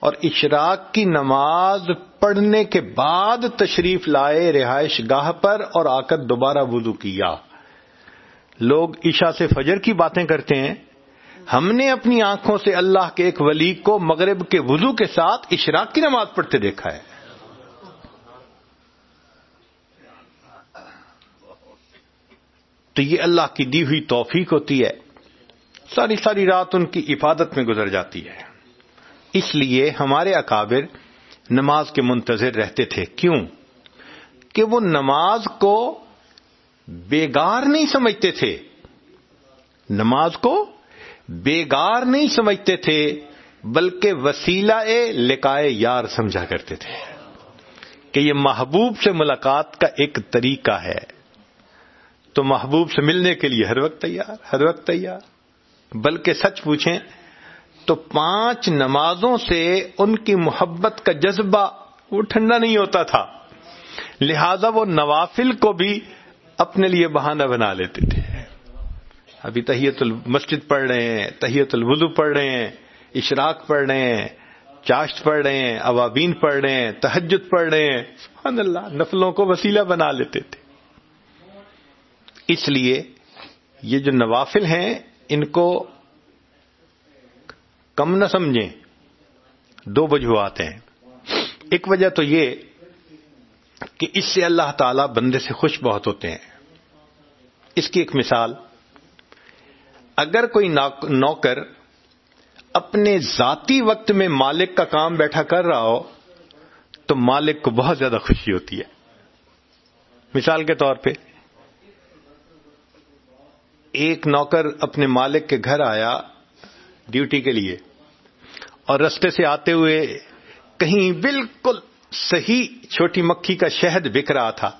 اور اشراق کی نماز پڑھنے کے بعد تشریف لائے رہائش گاہ پر اور آ کر دوبارہ وضو کیا۔ لوگ عشاء سے فجر کی باتیں کرتے ہیں۔ ہم نے اپنی آنکھوں سے اللہ کے ایک ولی کو مغرب کے وضو کے ساتھ اشراق کی نماز پڑھتے دیکھا ہے۔ تو یہ اللہ کی دی ہوئی توفیق ہوتی ہے۔ ساری ساری رات ان کی عبادت میں گزر جاتی ہے۔ اس لیے ہمارے اکابر نماز کے منتظر رہتے تھے۔ کیوں؟ کہ وہ نماز کو بیگار نہیں سمجھتے تھے۔ نماز کو بیگار نہیں سمجھتے تھے، بلکہ وسیلہ لکائے یار سمجھا کرتے تھے۔ کہ یہ محبوب سے ملاقات کا ایک طریقہ ہے۔ تو محبوب سے ملنے کے لیے ہر وقت تیار، ہر وقت تیار۔ بلکہ سچ پوچھیں تو پانچ نمازوں سے ان کی محبت کا جذبہ وہ ٹھنڈا نہیں ہوتا تھا۔ لہذا وہ نوافل کو بھی اپنے لیے بہانہ بنا لیتے تھے۔ ابھی تحیت المسجد پڑھ رہے ہیں تحیت الوضو پڑھ رہے ہیں، اشراق پڑھ رہے ہیں، چاشت پڑھ رہے ہیں اوابین پڑھ رہے ہیں تحجد پڑھ رہے ہیں۔ سبحان اللہ، نفلوں کو وسیلہ بنا لیتے تھے۔ اس لیے یہ جو نوافل ہیں، ان کو کم نہ سمجھیں، دو وجوہات ہیں۔ ایک وجہ تو یہ کہ اس سے اللہ تعالی بندے سے خوش بہت ہوتے ہیں۔ اس کی ایک مثال، اگر کوئی نوکر اپنے ذاتی وقت میں مالک کا کام بیٹھا کر رہا ہو، تو مالک کو بہت زیادہ خوشی ہوتی ہے۔ مثال کے طور پہ، ایک نوکر اپنے مالک کے گھر آیا ڈیوٹی کے لیے۔ اور رستے سے آتے ہوئے کہیں بالکل صحیح چھوٹی مکھی کا شہد بک رہا تھا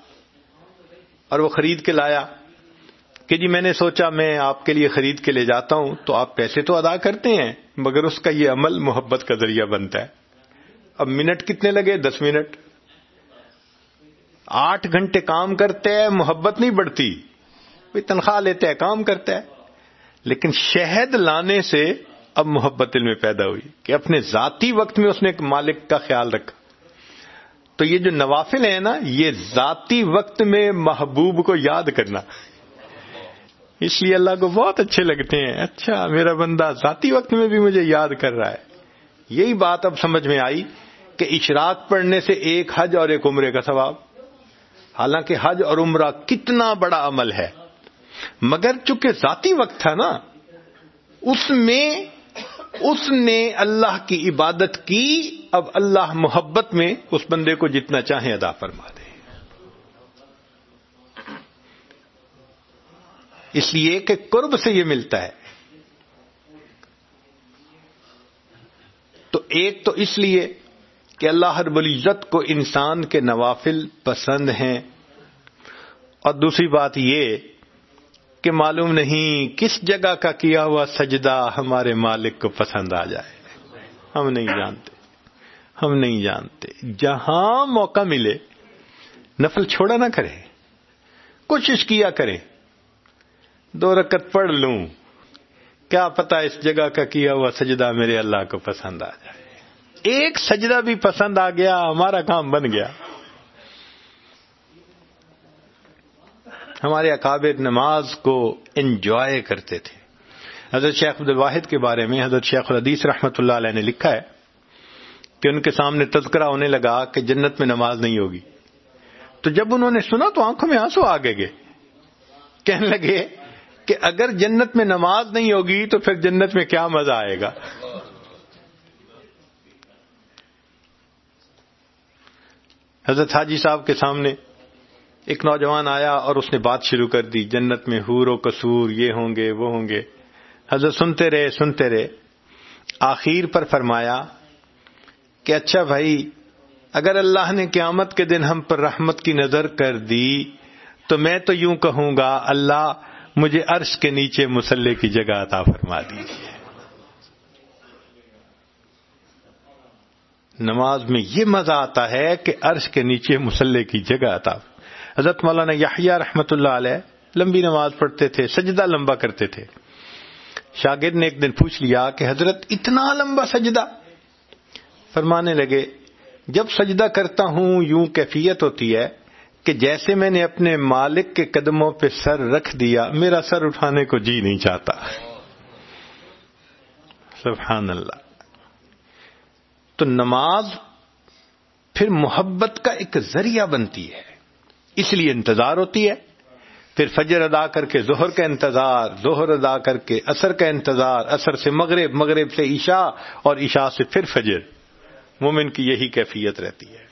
اور وہ خرید کے لایا کہ جی میں نے سوچا میں آپ کے لیے خرید کے لے جاتا ہوں تو آپ پیسے تو ادا کرتے ہیں مگر اس کا یہ عمل محبت کا ذریعہ بنتا ہے۔ اب منٹ کتنے لگے؟ دس منٹ۔ آٹھ گھنٹے کام کرتے ہیں، محبت نہیں بڑھتی۔ تنخواہ لیتے ہیں، کام کرتا ہے لیکن شہد لانے سے اب محبت میں پیدا ہوئی کہ اپنے ذاتی وقت میں اس نے ایک مالک کا خیال رکھا۔ تو یہ جو نوافل ہیں نا، یہ ذاتی وقت میں محبوب کو یاد کرنا۔ اس لیے اللہ کو بہت اچھے لگتے ہیں۔ اچھا میرا بندہ ذاتی وقت میں بھی مجھے یاد کر رہا ہے۔ یہی بات اب سمجھ میں آئی کہ اشراق پڑھنے سے ایک حج اور ایک عمرے کا ثواب۔ حالانکہ حج اور عمرہ کتنا بڑا عمل ہے۔ مگر چونکہ ذاتی وقت تھا نا، اس میں اس نے اللہ کی عبادت کی، اب اللہ محبت میں اس بندے کو جتنا چاہے ادا فرما دے۔ اس لیے کہ قرب سے یہ ملتا ہے۔ تو ایک تو اس لیے کہ اللہ رب العزت کو انسان کے نوافل پسند ہیں۔ اور دوسری بات یہ کہ معلوم نہیں کس جگہ کا کیا ہوا سجدہ ہمارے مالک کو پسند آ جائے۔ ہم نہیں جانتے۔ ہم نہیں جانتے۔ جہاں موقع ملے، نفل چھوڑا نہ کرے کوشش کیا کریں۔ دو رکت پڑھ لوں۔ کیا پتا اس جگہ کا کیا ہوا سجدہ میرے اللہ کو پسند آ جائے۔ ایک سجدہ بھی پسند آ گیا، ہمارا کام بن گیا۔ ہمارے اکابر نماز کو انجوائے کرتے تھے۔ حضرت شیخ عبد الواحد کے بارے میں حضرت شیخ الحدیث رحمۃ اللہ علیہ نے لکھا ہے کہ ان کے سامنے تذکرہ ہونے لگا کہ جنت میں نماز نہیں ہوگی۔ تو جب انہوں نے سنا تو آنکھوں میں آنسو آگے گئے کہنے لگے کہ اگر جنت میں نماز نہیں ہوگی تو پھر جنت میں کیا مزہ آئے گا۔ حضرت حاجی صاحب کے سامنے ایک نوجوان آیا اور اس نے بات شروع کر دی، جنت میں حور و قصور، یہ ہوں گے، وہ ہوں گے۔ حضرت سنتے رہے سنتے رہے۔ آخر پر فرمایا کہ اچھا بھائی، اگر اللہ نے قیامت کے دن ہم پر رحمت کی نظر کر دی، تو میں تو یوں کہوں گا، اللہ مجھے عرش کے نیچے مسلح کی جگہ عطا فرما دیجیے نماز میں یہ مزہ آتا ہے کہ عرش کے نیچے مسلح کی جگہ عطا حضرت مولانا یحییٰ رحمت اللہ علیہ لمبی نماز پڑھتے تھے، سجدہ لمبا کرتے تھے۔ شاگرد نے ایک دن پوچھ لیا کہ حضرت اتنا لمبا سجدہ؟ فرمانے لگے، جب سجدہ کرتا ہوں یوں کیفیت ہوتی ہے کہ جیسے میں نے اپنے مالک کے قدموں پہ سر رکھ دیا، میرا سر اٹھانے کو جی نہیں چاہتا۔ سبحان اللہ۔ تو نماز پھر محبت کا ایک ذریعہ بنتی ہے۔ اس لیے انتظار ہوتی ہے۔ پھر فجر ادا کر کے ظہر کا انتظار، ظہر ادا کر کے اثر کا انتظار اثر سے مغرب مغرب سے عشاء اور عشاء سے پھر فجر۔ مومن کی یہی کیفیت رہتی ہے۔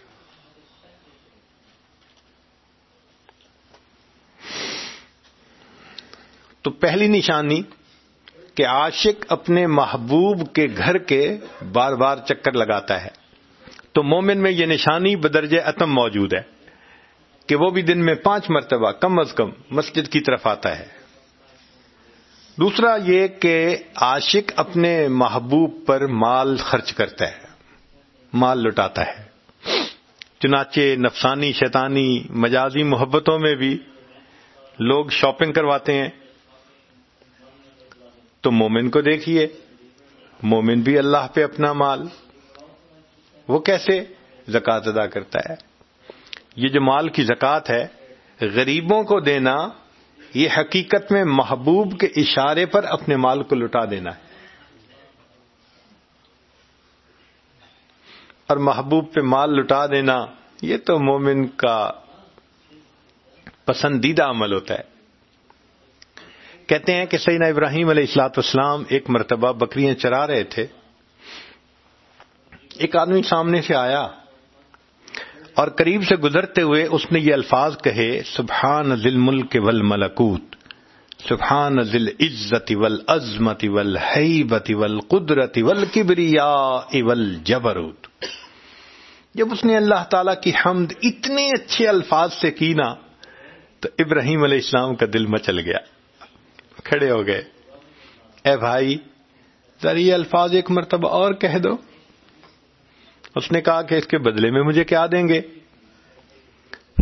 تو پہلی نشانی کہ عاشق اپنے محبوب کے گھر کے بار بار چکر لگاتا ہے۔ تو مومن میں یہ نشانی بدرج عتم موجود ہے۔ کہ وہ بھی دن میں پانچ مرتبہ کم از کم مسجد کی طرف آتا ہے۔ دوسرا یہ کہ عاشق اپنے محبوب پر مال خرچ کرتا ہے، مال لٹاتا ہے۔ چنانچہ نفسانی، شیطانی، مجازی محبتوں میں بھی لوگ شاپنگ کرواتے ہیں۔ تو مومن کو دیکھیے، مومن بھی اللہ پہ اپنا مال، وہ کیسے زکات ادا کرتا ہے؟ یہ جو مال کی زکات ہے، غریبوں کو دینا، یہ حقیقت میں محبوب کے اشارے پر اپنے مال کو لٹا دینا ہے۔ اور محبوب پہ مال لٹا دینا، یہ تو مومن کا پسندیدہ عمل ہوتا ہے۔ کہتے ہیں کہ سیدنا ابراہیم علیہ السلاط اسلام ایک مرتبہ بکریاں چرا رہے تھے۔ ایک آدمی سامنے سے آیا۔ اور قریب سے گزرتے ہوئے اس نے یہ الفاظ کہے، سبحان ذل ملک ول ملکوت سبحان ذل عزت ول عزمت ول حیبت ول قدرت ول کبریا اول جبروت جب اس نے اللہ تعالی کی حمد اتنے اچھے الفاظ سے کی نا، تو ابراہیم علیہ السلام کا دل مچل گیا۔ کھڑے ہو گئے۔ اے بھائی، ذرا یہ الفاظ ایک مرتبہ اور کہہ دو۔ اس نے کہا کہ اس کے بدلے میں مجھے کیا دیں گے؟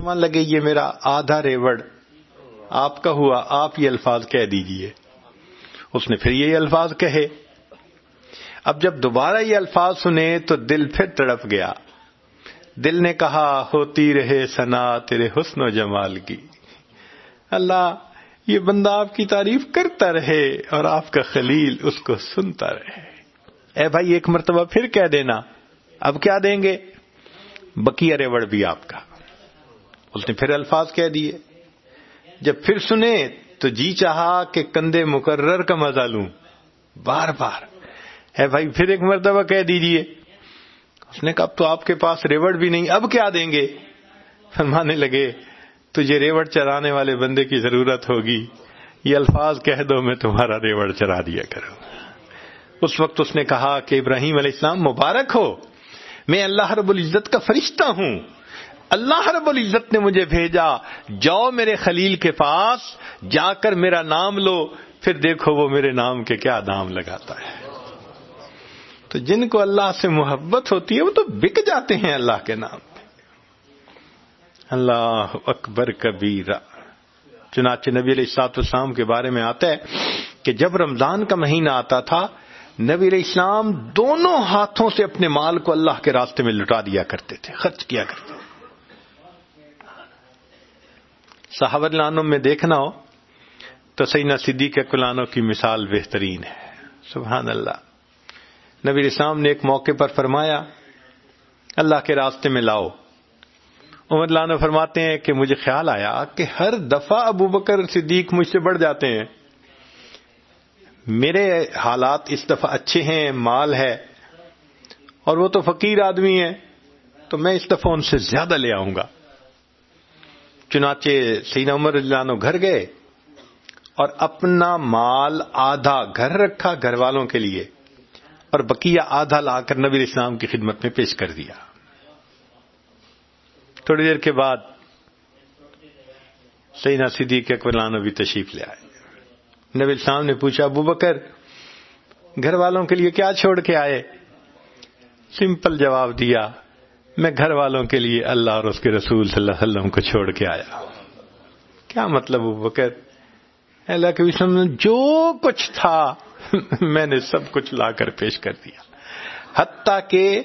مان لگے، یہ میرا آدھا ریوڑ آپ کا ہوا، آپ یہ الفاظ کہہ دیجیے۔ اس نے پھر یہ الفاظ کہے۔ اب جب دوبارہ یہ الفاظ سنے تو دل پھر تڑپ گیا۔ دل نے کہا، ہوتی رہے سنا تیرے حسن و جمال کی۔ اللہ، یہ بندہ آپ کی تعریف کرتا رہے اور آپ کا خلیل اس کو سنتا رہے۔ اے بھائی، ایک مرتبہ پھر کہہ دینا۔ اب کیا دیں گے؟ بکی ریوڑ بھی آپ کا۔ اس نے پھر الفاظ کہہ دیے۔ جب پھر سنے تو جی چاہا کہ کندھے مقرر کا مزہ لوں۔ بار بار۔ ہے بھائی، پھر ایک مرتبہ کہہ دیجیے۔ اس نے کہا، اب تو آپ کے پاس ریوڑ بھی نہیں، اب کیا دیں گے؟ فرمانے لگے، تجھے ریوڑ چرانے والے بندے کی ضرورت ہوگی۔ یہ الفاظ کہہ دو، میں تمہارا ریوڑ چرا دیا کروں۔ اس وقت اس نے کہا کہ ابراہیم علیہ السلام مبارک ہو۔ میں اللہ رب العزت کا فرشتہ ہوں۔ اللہ رب العزت نے مجھے بھیجا، جاؤ میرے خلیل کے پاس، جا کر میرا نام لو، پھر دیکھو وہ میرے نام کے کیا نام لگاتا ہے۔ تو جن کو اللہ سے محبت ہوتی ہے، وہ تو بک جاتے ہیں اللہ کے نام پہ۔ اللہ اکبر کبیرہ۔ چنانچہ نبی علیہ السلاط اسلام کے بارے میں آتا ہے کہ جب رمضان کا مہینہ آتا تھا نبی علیہ السلام دونوں ہاتھوں سے اپنے مال کو اللہ کے راستے میں لٹا دیا کرتے تھے، خرچ کیا کرتے تھے۔ صحابت لانوں میں دیکھنا ہو تو سینا صدیق کلانوں کی مثال بہترین ہے۔ سبحان اللہ۔ نبی اسلام نے ایک موقع پر فرمایا، اللہ کے راستے میں لاؤ۔ عمر لانو فرماتے ہیں کہ مجھے خیال آیا کہ ہر دفعہ ابو بکر صدیق مجھ سے بڑھ جاتے ہیں۔ میرے حالات اس دفعہ اچھے ہیں، مال ہے، اور وہ تو فقیر آدمی ہے تو میں اس دفعہ ان سے زیادہ لے آؤں گا۔ چنانچہ سینا عمر اللہ گھر گئے، اور اپنا مال آدھا گھر رکھا گھر والوں کے لیے، اور بقیہ آدھا لا کر نبی اسلام کی خدمت میں پیش کر دیا۔ تھوڑی دیر کے بعد سینا صدیق اکبرلانو بھی تشریف لے آئے۔ نبی السلام نے پوچھا، ابو بکر، گھر والوں کے لیے کیا چھوڑ کے آئے؟ سمپل جواب دیا، میں گھر والوں کے لیے اللہ اور اس کے رسول صلی اللہ علیہ وسلم کو چھوڑ کے آیا کیا مطلب ابو بکر؟ اللہ کے وسلم، جو کچھ تھا میں نے سب کچھ لا کر پیش کر دیا۔ حتیٰ کہ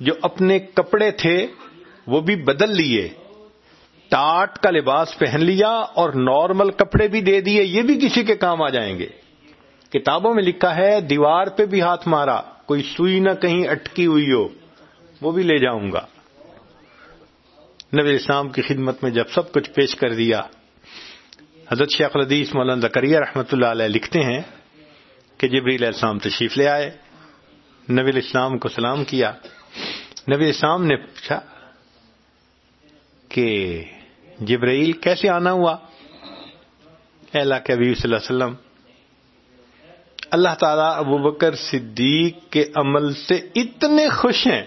جو اپنے کپڑے تھے وہ بھی بدل لیے۔ ٹاٹ کا لباس پہن لیا اور نارمل کپڑے بھی دے دیے، یہ بھی کسی کے کام آ جائیں گے۔ کتابوں میں لکھا ہے، دیوار پہ بھی ہاتھ مارا، کوئی سوئی نہ کہیں اٹکی ہوئی ہو، وہ بھی لے جاؤں گا۔ نبی اسلام کی خدمت میں جب سب کچھ پیش کر دیا، حضرت شیخ الدیس مولانا زکریہ رحمۃ اللہ علیہ لکھتے ہیں کہ جبری علیہ السلام تشریف لے آئے، نبی الاسلام کو سلام کیا۔ نبی اسلام نے پوچھا کہ جبرائیل کیسے آنا ہوا؟ اللہ کے حبیب صلی اللہ علیہ وسلم، اللہ تعالیٰ ابو بکر صدیق کے عمل سے اتنے خوش ہیں،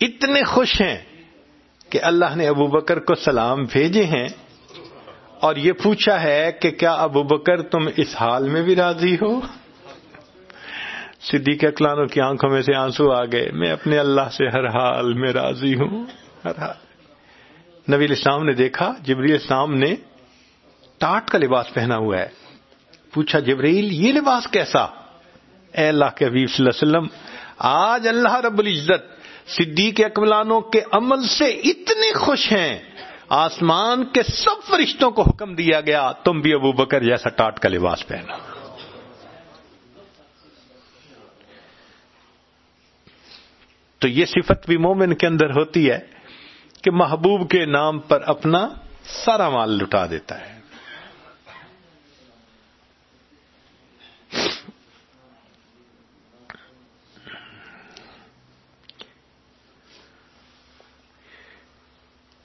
اتنے خوش ہیں کہ اللہ نے ابو بکر کو سلام بھیجے ہیں۔ اور یہ پوچھا ہے کہ کیا ابو بکر تم اس حال میں بھی راضی ہو؟ صدیق اکلانوں کی آنکھوں میں سے آنسو آ گئے، میں اپنے اللہ سے ہر حال میں راضی ہوں، ہر حال۔ نبی الاسلام نے دیکھا، جبریل اسلام نے ٹاٹ کا لباس پہنا ہوا ہے۔ پوچھا، جبریل، یہ لباس کیسا؟ اے اللہ کے حبیب صلی اللہ علیہ وسلم، آج اللہ رب العزت صدیق اکملانوں کے عمل سے اتنے خوش ہیں۔ آسمان کے سب فرشتوں کو حکم دیا گیا، تم بھی ابو بکر جیسا ٹاٹ کا لباس پہنا۔ تو یہ صفت بھی مومن کے اندر ہوتی ہے۔ کہ محبوب کے نام پر اپنا سارا مال لٹا دیتا ہے۔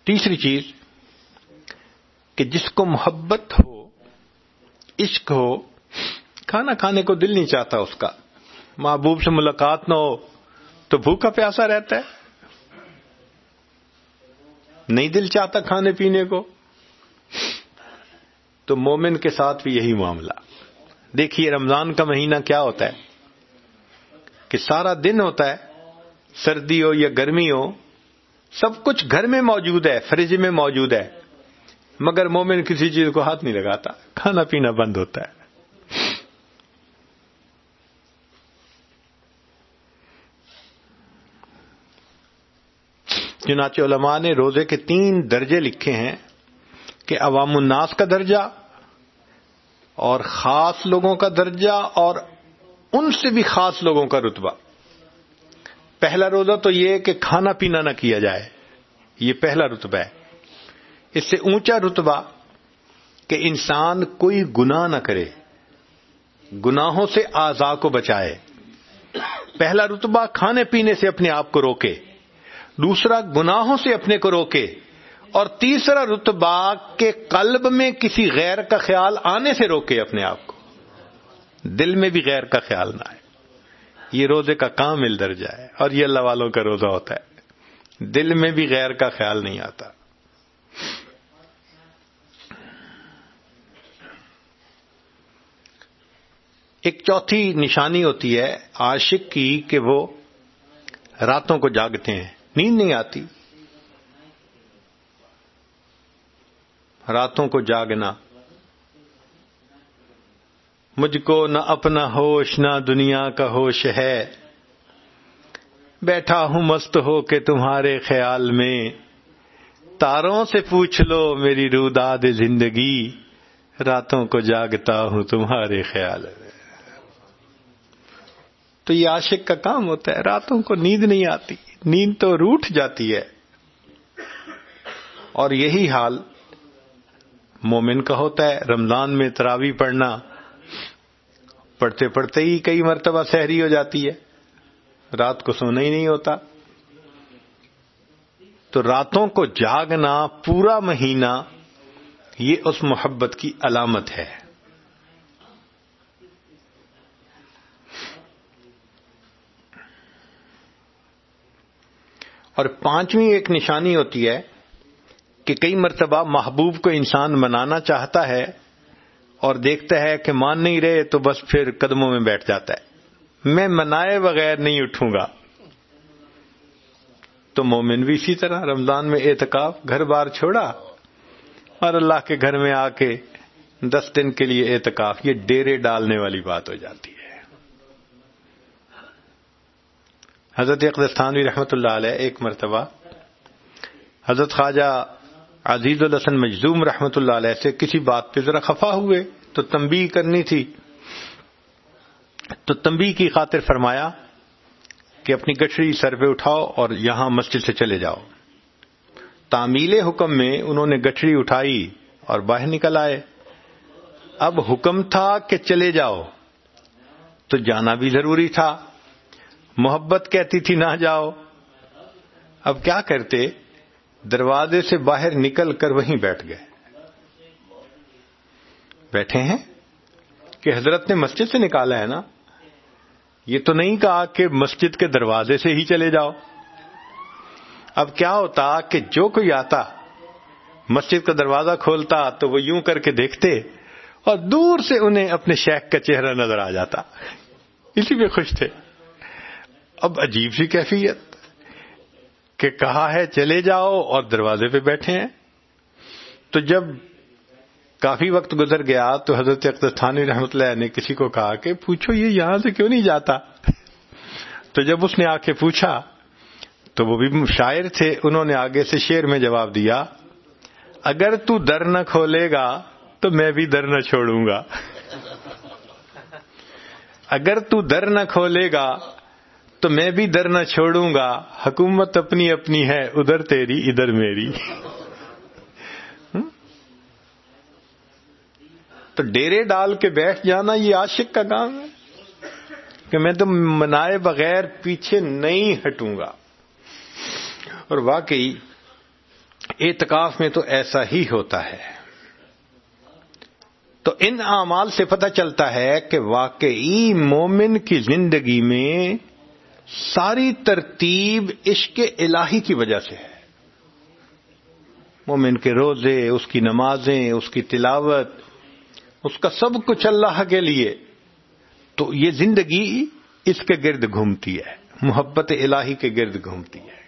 تیسری چیز، کہ جس کو محبت ہو، عشق ہو، کھانا کھانے کو دل نہیں چاہتا اس کا۔ محبوب سے ملاقات نہ ہو تو بھوکا پیاسا رہتا ہے۔ نہیں دل چاہتا کھانے پینے کو۔ تو مومن کے ساتھ بھی یہی معاملہ۔ دیکھیے رمضان کا مہینہ کیا ہوتا ہے۔ کہ سارا دن ہوتا ہے، سردی ہو یا گرمی ہو، سب کچھ گھر میں موجود ہے، فریج میں موجود ہے۔ مگر مومن کسی چیز کو ہاتھ نہیں لگاتا۔ کھانا پینا بند ہوتا ہے۔ چنانچہ علماء نے روزے کے تین درجے لکھے ہیں کہ عوام الناس کا درجہ اور خاص لوگوں کا درجہ اور ان سے بھی خاص لوگوں کا رتبہ۔ پہلا روزہ تو یہ کہ کھانا پینا نہ کیا جائے، یہ پہلا رتبہ ہے۔ اس سے اونچا رتبہ کہ انسان کوئی گناہ نہ کرے، گناہوں سے آزا کو بچائے۔ پہلا رتبہ کھانے پینے سے اپنے آپ کو روکے۔ دوسرا گناہوں سے اپنے کو روکے اور تیسرا رتبہ کے قلب میں کسی غیر کا خیال آنے سے روکے اپنے آپ کو۔ دل میں بھی غیر کا خیال نہ آئے۔ یہ روزے کا کامل درجہ ہے اور یہ اللہ والوں کا روزہ ہوتا ہے۔ دل میں بھی غیر کا خیال نہیں آتا۔ ایک چوتھی نشانی ہوتی ہے عاشق کی کہ وہ راتوں کو جاگتے ہیں۔ نیند نہیں آتی۔ راتوں کو جاگنا۔ مجھ کو نہ اپنا ہوش، نہ دنیا کا ہوش ہے۔ بیٹھا ہوں مست ہو کے تمہارے خیال میں۔ تاروں سے پوچھ لو میری روداد زندگی۔ راتوں کو جاگتا ہوں تمہارے خیال میں۔ تو یہ عاشق کا کام ہوتا ہے، راتوں کو نیند نہیں آتی۔ نیند تو روٹ جاتی ہے۔ اور یہی حال مومن کا ہوتا ہے۔ رمضان میں تراوی پڑھنا پڑھتے پڑھتے ہی کئی مرتبہ سحری ہو جاتی ہے۔ رات کو سونا ہی نہیں ہوتا۔ تو راتوں کو جاگنا پورا مہینہ یہ اس محبت کی علامت ہے۔ اور پانچویں ایک نشانی ہوتی ہے کہ کئی مرتبہ محبوب کو انسان منانا چاہتا ہے اور دیکھتا ہے کہ مان نہیں رہے تو بس پھر قدموں میں بیٹھ جاتا ہے۔ میں منائے بغیر نہیں اٹھوں گا۔ تو مومن بھی اسی طرح رمضان میں اعتکاف، گھر بار چھوڑا اور اللہ کے گھر میں آ کے دس دن کے لیے اعتکاف، یہ ڈیرے ڈالنے والی بات ہو جاتی ہے۔ حضرت اقدستانوی رحمت اللہ علیہ ایک مرتبہ حضرت خواجہ عزیز الحسن مجزوم رحمت اللہ علیہ سے کسی بات پہ ذرا خفا ہوئے تو تنبیہ کرنی تھی۔ تو تنبیہ کی خاطر فرمایا کہ اپنی گٹری سر پہ اٹھاؤ اور یہاں مسجد سے چلے جاؤ۔ تعمیل حکم میں انہوں نے گٹھڑی اٹھائی اور باہر نکل آئے۔ اب حکم تھا کہ چلے جاؤ۔ تو جانا بھی ضروری تھا۔ محبت کہتی تھی، نہ جاؤ۔ اب کیا کرتے؟ دروازے سے باہر نکل کر وہیں بیٹھ گئے۔ بیٹھے ہیں؟ کہ حضرت نے مسجد سے نکالا ہے نا؟ یہ تو نہیں کہا کہ مسجد کے دروازے سے ہی چلے جاؤ۔ اب کیا ہوتا کہ جو کوئی آتا، مسجد کا دروازہ کھولتا تو وہ یوں کر کے دیکھتے اور دور سے انہیں اپنے شیخ کا چہرہ نظر آ جاتا۔ اسی پہ خوش تھے۔ اب عجیب سی کیفیت کہ کہا ہے چلے جاؤ اور دروازے پہ بیٹھے ہیں۔ تو جب کافی وقت گزر گیا تو حضرت اقتصانی رحمت اللہ نے کسی کو کہا کہ پوچھو یہ یہاں سے کیوں نہیں جاتا؟ تو جب اس نے آ کے پوچھا تو وہ بھی شاعر تھے، انہوں نے آگے سے شیر میں جواب دیا، اگر تو در نہ کھولے گا تو میں بھی در نہ چھوڑوں گا۔ اگر تو در نہ کھولے گا تو میں بھی در نہ چھوڑوں گا۔ حکومت اپنی اپنی ہے، ادھر تیری، ادھر میری۔ تو ڈیرے ڈال کے بیٹھ جانا، یہ عاشق کا کام ہے۔ کہ میں تو منائے بغیر پیچھے نہیں ہٹوں گا۔ اور واقعی اعتکاف میں تو ایسا ہی ہوتا ہے۔ تو ان اعمال سے پتہ چلتا ہے کہ واقعی مومن کی زندگی میں ساری ترتیب عشق الہی کی وجہ سے ہے۔ مومن کے روزے، اس کی نمازیں، اس کی تلاوت، اس کا سب کچھ اللہ کے لیے۔ تو یہ زندگی اس کے گرد گھومتی ہے، محبت الہی کے گرد گھومتی ہے۔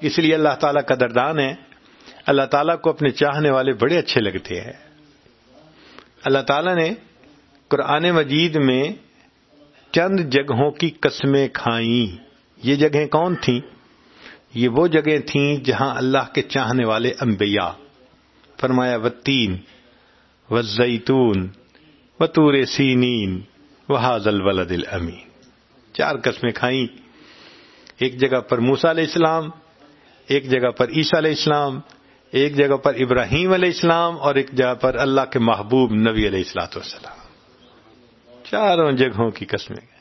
اس لیے اللہ تعالیٰ کا دردان ہے۔ اللہ تعالیٰ کو اپنے چاہنے والے بڑے اچھے لگتے ہیں۔ اللہ تعالیٰ نے قرآن مجید میں چند جگہوں کی قسمیں کھائیں۔ یہ جگہیں کون تھیں؟ یہ وہ جگہیں تھیں جہاں اللہ کے چاہنے والے انبیاء۔ فرمایا و تین و زیتون و تور سینین و حاضل ولد الامین۔ چار قسمیں کھائیں۔ ایک جگہ پر موسا علیہ السلام، ایک جگہ پر عیسیٰ علیہ السلام، ایک جگہ پر ابراہیم علیہ السلام اور ایک جگہ پر اللہ کے محبوب نبی علیہ السلاۃ والسلام۔ چاروں جگہوں کی قسمیں۔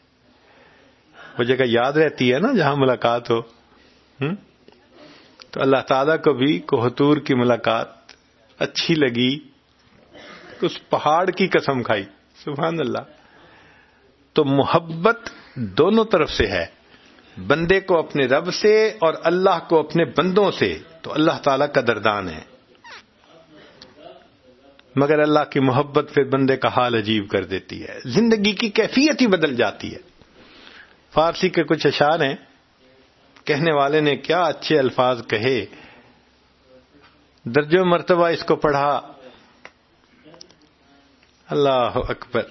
وہ جگہ یاد رہتی ہے نا جہاں ملاقات ہو۔ تو اللہ تعالیٰ کو بھی کوہتور کی ملاقات اچھی لگی۔ اس پہاڑ کی قسم کھائی۔ سبحان اللہ۔ تو محبت دونوں طرف سے ہے۔ بندے کو اپنے رب سے اور اللہ کو اپنے بندوں سے۔ تو اللہ تعالیٰ کا دردان ہے۔ مگر اللہ کی محبت پھر بندے کا حال عجیب کر دیتی ہے۔ زندگی کی کیفیت ہی بدل جاتی ہے۔ فارسی کے کچھ اشعار ہیں۔ کہنے والے نے کیا اچھے الفاظ کہے۔ درج مرتبہ اس کو پڑھا۔ اللہ اکبر۔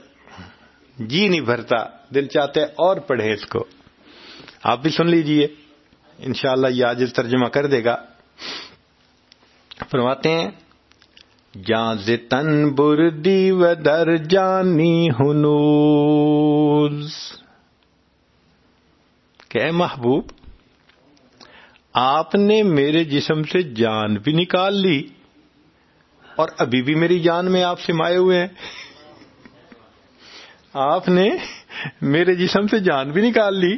جی نہیں بھرتا۔ دل چاہتے اور پڑھے اس کو۔ آپ بھی سن لیجیے۔ انشاءاللہ یہ آج ترجمہ کر دے گا۔ فرماتے ہیں تن بردی و در جانی ہنوز۔ کہ محبوب، آپ نے میرے جسم سے جان بھی نکال لی اور ابھی بھی میری جان میں آپ سمائے ہوئے ہیں۔ آپ نے میرے جسم سے جان بھی نکال لی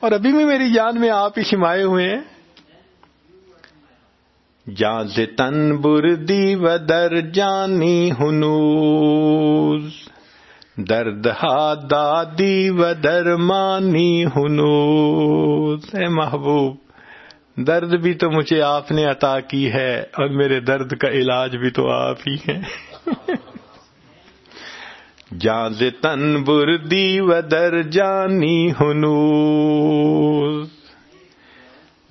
اور ابھی بھی میری جان میں آپ ہی سمائے ہوئے ہیں۔ جان سے تن بردی و در جانی ہنوز، درد ہا دادی و درمانی ہنوز۔ اے محبوب، درد بھی تو مجھے آپ نے عطا کی ہے اور میرے درد کا علاج بھی تو آپ ہی ہیں۔ جان سے تن بردی و در جانی ہنوز۔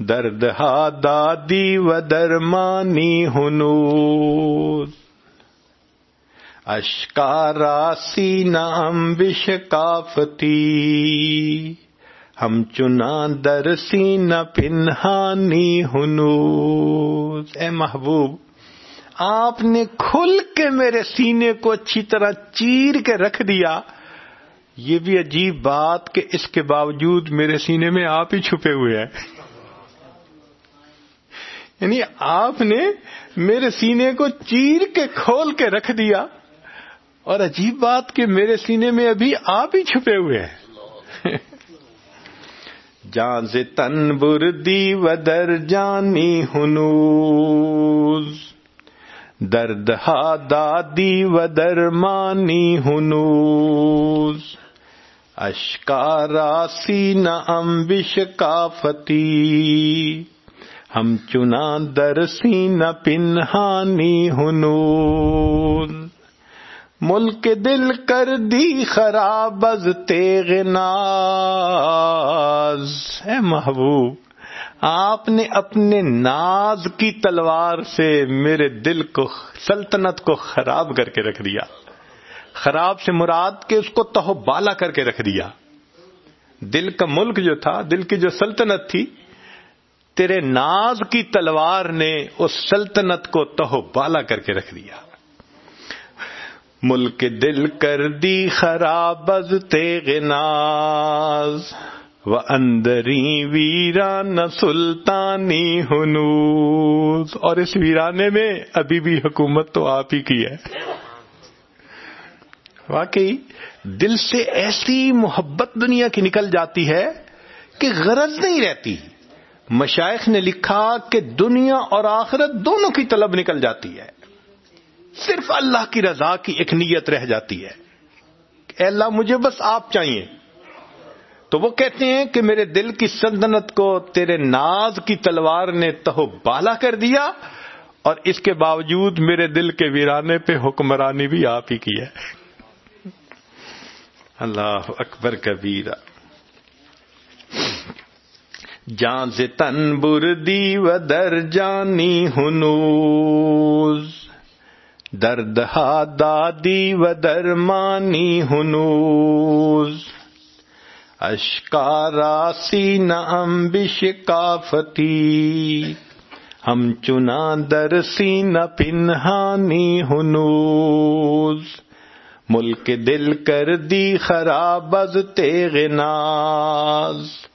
درد ہا دادی و درمانی ہنو اشکارا سی نام بش کافتی۔ ہم چنا در سین پنہانی ہنو اے محبوب، آپ نے کھل کے میرے سینے کو اچھی طرح چیر کے رکھ دیا۔ یہ بھی عجیب بات کہ اس کے باوجود میرے سینے میں آپ ہی چھپے ہوئے ہیں۔ یعنی آپ نے میرے سینے کو چیر کے کھول کے رکھ دیا اور عجیب بات کہ میرے سینے میں ابھی آپ ہی چھپے ہوئے ہیں۔ جان سے تن بردی و در جانی ہنوز۔ درد ہا دادی و درمانی ہنوز۔ اشکارا سی امبش کافتی ہم چنا درسی نہ پنہانی ہنون ملک دل کر دی خراب از تیغ ناز۔ اے محبوب، آپ نے اپنے ناز کی تلوار سے میرے دل کو سلطنت کو خراب کر کے رکھ دیا۔ خراب سے مراد کے اس کو تہو بالا کر کے رکھ دیا۔ دل کا ملک جو تھا، دل کی جو سلطنت تھی تیرے ناز کی تلوار نے اس سلطنت کو تہو بالا کر کے رکھ دیا۔ ملک دل کر دی خراب از تیغ ناز، و اندری ویران سلطانی ہنوز۔ اور اس ویرانے میں ابھی بھی حکومت تو آپ ہی کی ہے۔ واقعی دل سے ایسی محبت دنیا کی نکل جاتی ہے کہ غرض نہیں رہتی۔ مشائخ نے لکھا کہ دنیا اور آخرت دونوں کی طلب نکل جاتی ہے۔ صرف اللہ کی رضا کی ایک نیت رہ جاتی ہے۔ اے اللہ، مجھے بس آپ چاہیے۔ تو وہ کہتے ہیں کہ میرے دل کی سلطنت کو تیرے ناز کی تلوار نے تہو بالا کر دیا اور اس کے باوجود میرے دل کے ویرانے پہ حکمرانی بھی آپ ہی کی ہے۔ اللہ اکبر کبیرہ۔ جان سے تن بردی و در جانی ہنوز۔ درد ہا دادی و درمانی ہنوز۔ اشکارا سی نم بش کافتی۔ ہم چنا در سی ن پنہانی ہنوز۔ ملک دل کر دی خراب از تیغ ناز۔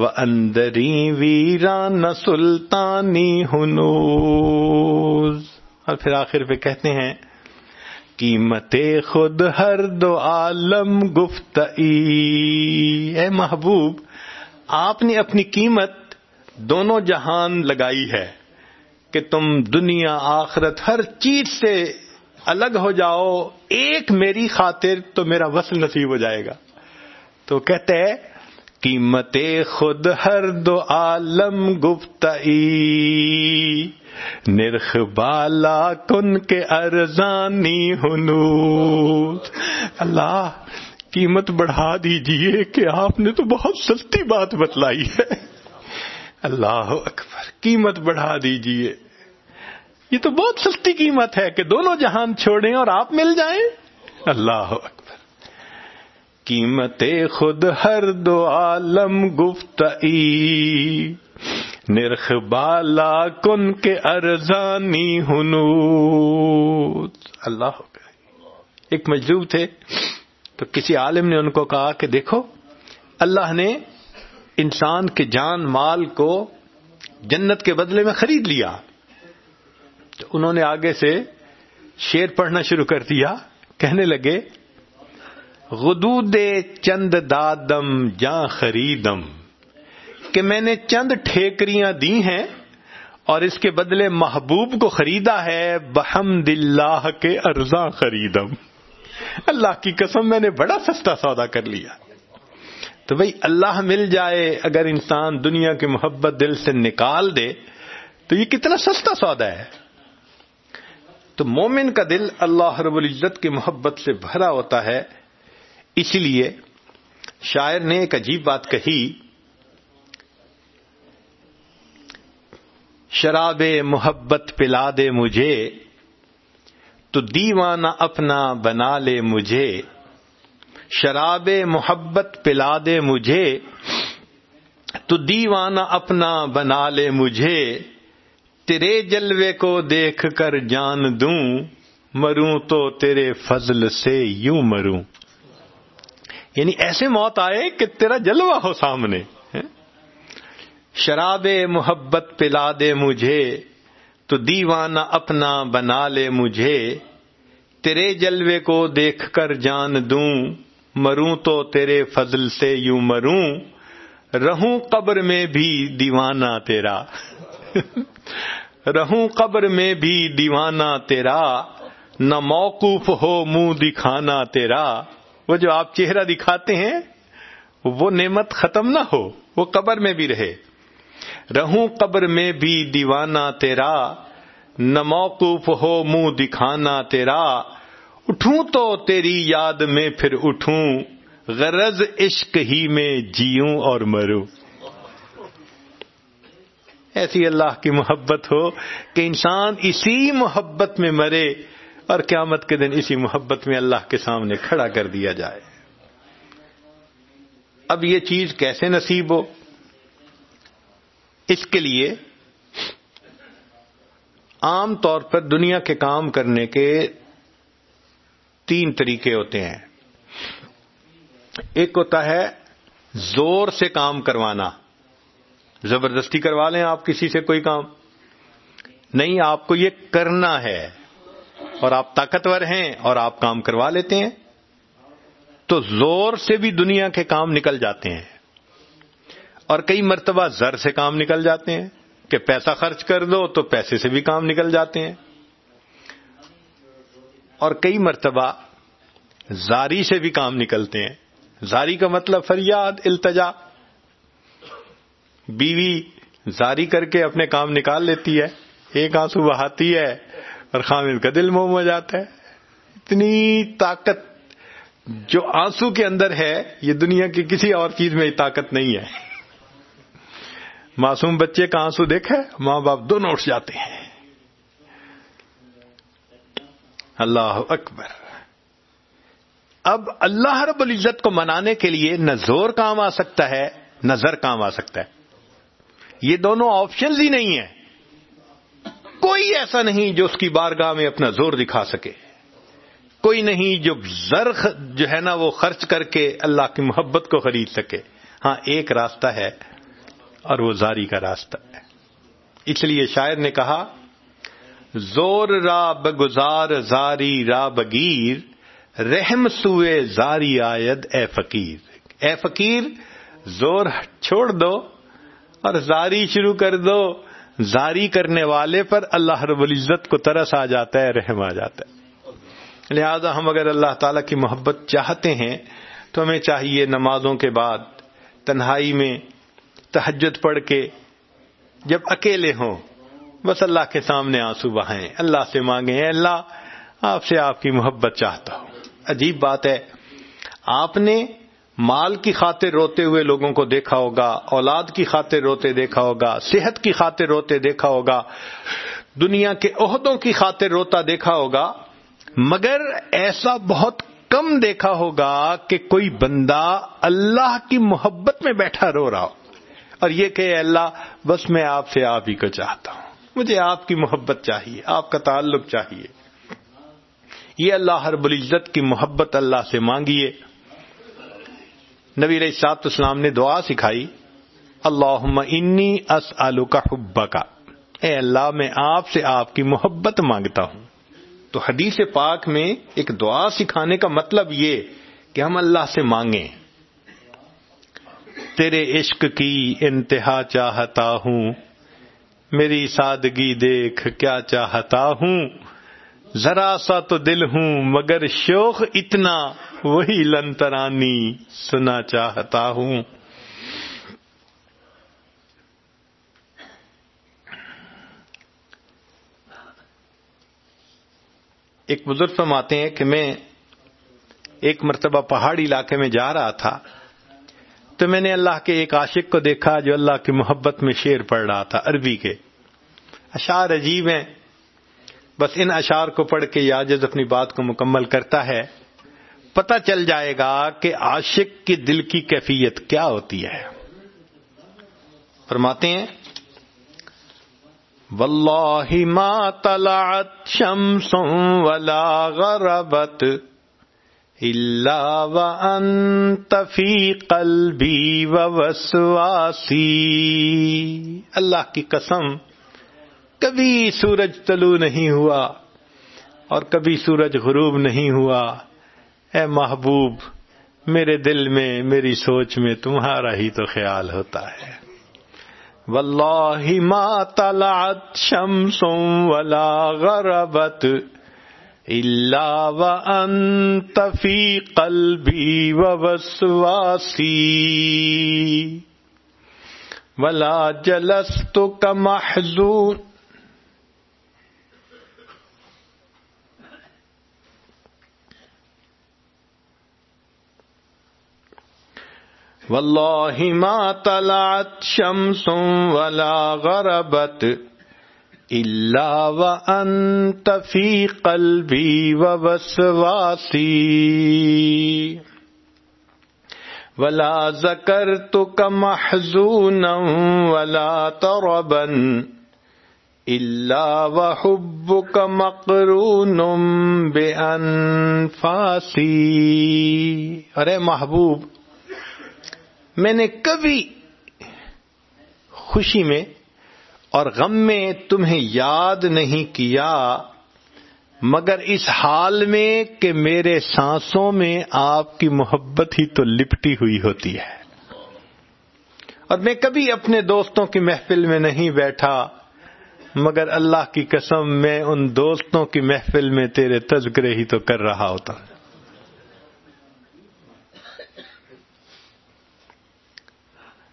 و اندری ویران سلطانی ہنوز اور پھر آخر پہ کہتے ہیں، قیمت خود ہر دو عالم گفت اے محبوب، آپ نے اپنی قیمت دونوں جہان لگائی ہے کہ تم دنیا آخرت ہر چیز سے الگ ہو جاؤ، ایک میری خاطر تو میرا وصل نصیب ہو جائے گا۔ تو کہتے ہیں قیمت خود ہر دو عالم گفت نرخ بالا کن کے ارزانی ہنو اللہ، قیمت بڑھا دیجیے کہ آپ نے تو بہت سستی بات بتلائی ہے۔ اللہ اکبر، قیمت بڑھا دیجیے۔ یہ تو بہت سستی قیمت ہے کہ دونوں جہان چھوڑیں اور آپ مل جائیں۔ اللہ اکبر۔ قیمت خود ہر دو عالم گفت نرخ بالا کن کے ارزانی ہنو اللہ ایک مجلوب تھے۔ تو کسی عالم نے ان کو کہا کہ دیکھو، اللہ نے انسان کے جان مال کو جنت کے بدلے میں خرید لیا۔ تو انہوں نے آگے سے شیر پڑھنا شروع کر دیا۔ کہنے لگے غدود چند دادم جا خریدم۔ کہ میں نے چند ٹھیکریاں دی ہیں اور اس کے بدلے محبوب کو خریدا ہے بحمد اللہ کے ارزاں خریدم۔ اللہ کی قسم میں نے بڑا سستا سودا کر لیا۔ تو بھائی اللہ مل جائے اگر انسان دنیا کی محبت دل سے نکال دے، تو یہ کتنا سستا سودا ہے۔ تو مومن کا دل اللہ رب العزت کی محبت سے بھرا ہوتا ہے۔ اسی لیے شاعر نے ایک عجیب بات کہی، شراب محبت پلا دے مجھے، تو دیوانہ اپنا بنا لے مجھے، شراب محبت پلا دے مجھے، تو دیوانہ اپنا بنا لے مجھے، تیرے جلوے کو دیکھ کر جان دوں، مروں تو تیرے فضل سے یوں مروں۔ یعنی ایسے موت آئے کہ تیرا جلوہ ہو سامنے شراب محبت پلا دے مجھے، تو دیوانہ اپنا بنا لے مجھے۔ تیرے جلوے کو دیکھ کر جان دوں، مروں تو تیرے فضل سے یوں مروں۔ رہوں قبر میں بھی دیوانہ تیرا۔ رہوں قبر میں بھی دیوانہ تیرا۔ نہ موقوف ہو منہ دکھانا تیرا۔ وہ جو آپ چہرہ دکھاتے ہیں، وہ نعمت ختم نہ ہو، وہ قبر میں بھی رہے۔ رہوں قبر میں بھی دیوانہ تیرا، نہ موقوف ہو منہ دکھانا تیرا۔ اٹھوں تو تیری یاد میں پھر اٹھوں، غرض عشق ہی میں جیوں اور مروں۔ ایسی اللہ کی محبت ہو کہ انسان اسی محبت میں مرے۔ اور قیامت کے دن اسی محبت میں اللہ کے سامنے کھڑا کر دیا جائے۔ اب یہ چیز کیسے نصیب ہو؟ اس کے لیے عام طور پر دنیا کے کام کرنے کے تین طریقے ہوتے ہیں۔ ایک ہوتا ہے زور سے کام کروانا۔ زبردستی کروا لیں آپ کسی سے کوئی کام۔ نہیں، آپ کو یہ کرنا ہے۔ اور آپ طاقتور ہیں اور آپ کام کروا لیتے ہیں تو زور سے بھی دنیا کے کام نکل جاتے ہیں اور کئی مرتبہ زر سے کام نکل جاتے ہیں کہ پیسہ خرچ کر دو تو پیسے سے بھی کام نکل جاتے ہیں اور کئی مرتبہ زاری سے بھی کام نکلتے ہیں زاری کا مطلب فریاد، التجا۔ بیوی زاری کر کے اپنے کام نکال لیتی ہے، ایک آنسو بہاتی ہے اور خامد کا دل منہ ہو جاتا ہے۔ اتنی طاقت جو آنسو کے اندر ہے، یہ دنیا کی کسی اور چیز میں طاقت نہیں ہے۔ معصوم بچے کا آنسو دیکھے ماں باپ دونوں اٹھ جاتے ہیں۔ اللہ اکبر۔ اب اللہ رب العزت کو منانے کے لیے نہ زور کام آ سکتا ہے، نہ زر کام آ سکتا ہے۔ یہ دونوں آپشنز ہی نہیں ہیں۔ کوئی ایسا نہیں جو اس کی بارگاہ میں اپنا زور دکھا سکے۔ کوئی نہیں جو زر جو ہے نا وہ خرچ کر کے اللہ کی محبت کو خرید سکے۔ ہاں ایک راستہ ہے اور وہ زاری کا راستہ ہے۔ اس لیے شاعر نے کہا، زور را بگزار زاری را بگیر رحم سوئے زاری آید اے فقیر۔ اے فقیر، زور چھوڑ دو اور زاری شروع کر دو۔ زاری کرنے والے پر اللہ رب العزت کو ترس آ جاتا ہے، رحم آ جاتا ہے۔ لہذا ہم اگر اللہ تعالی کی محبت چاہتے ہیں، تو ہمیں چاہیے نمازوں کے بعد تنہائی میں تہجد پڑھ کے جب اکیلے ہوں، بس اللہ کے سامنے آنسو بہائیں۔ اللہ سے مانگیں اللہ، آپ سے آپ کی محبت چاہتا ہوں۔ عجیب بات ہے، آپ نے مال کی خاطر روتے ہوئے لوگوں کو دیکھا ہوگا، اولاد کی خاطر روتے دیکھا ہوگا، صحت کی خاطر روتے دیکھا ہوگا، دنیا کے عہدوں کی خاطر روتا دیکھا ہوگا، مگر ایسا بہت کم دیکھا ہوگا کہ کوئی بندہ اللہ کی محبت میں بیٹھا رو رہا ہو۔ اور یہ کہ اللہ، بس میں آپ سے آپ ہی کو چاہتا ہوں۔ مجھے آپ کی محبت چاہیے، آپ کا تعلق چاہیے۔ یہ اللہ ہر العزت کی محبت اللہ سے مانگیے۔ نبی علیہ سات اسلام نے دعا سکھائی اللہ انی اس آلو کا حبا کا اے اللہ، میں آپ سے آپ کی محبت مانگتا ہوں۔ تو حدیث پاک میں ایک دعا سکھانے کا مطلب یہ کہ ہم اللہ سے مانگیں۔ تیرے عشق کی انتہا چاہتا ہوں، میری سادگی دیکھ کیا چاہتا ہوں۔ ذرا سا تو دل ہوں، مگر شوق اتنا وہی لنترانی، سنا چاہتا ہوں۔ ایک بزرگ فرماتے ہیں کہ میں ایک مرتبہ پہاڑی علاقے میں جا رہا تھا، تو میں نے اللہ کے ایک عاشق کو دیکھا جو اللہ کی محبت میں شیر پڑھ رہا تھا، عربی کے۔ اشعار عجیب ہیں۔ بس ان اشعار کو پڑھ کے یاجز اپنی بات کو مکمل کرتا ہے۔ پتہ چل جائے گا کہ عاشق کی دل کی کیفیت کیا ہوتی ہے۔ فرماتے ہیں، واللہ ما طلعت شمس ولا غربت الا وانت فی قلبی ووسواسی اللہ کی قسم، کبھی سورج طلوع نہیں ہوا اور کبھی سورج غروب نہیں ہوا۔ اے محبوب، میرے دل میں، میری سوچ میں تمہارا ہی تو خیال ہوتا ہے۔ واللہ ما طلعت شمس ولا غربت الا وانت فی قلبی ووسواسی ولا جلست کمحزون واللہ ما طلعت شمس ولا غربت الا وانت فی قلبی ووسواسی ولا ذکرتک محزونا ولا تربا الا وحبک مقرون بانفاسی. ارے محبوب میں نے کبھی خوشی میں اور غم میں تمہیں یاد نہیں کیا، مگر اس حال میں کہ میرے سانسوں میں آپ کی محبت ہی تو لپٹی ہوئی ہوتی ہے۔ اور میں کبھی اپنے دوستوں کی محفل میں نہیں بیٹھا، مگر اللہ کی قسم میں ان دوستوں کی محفل میں تیرے تذکرے ہی تو کر رہا ہوتا۔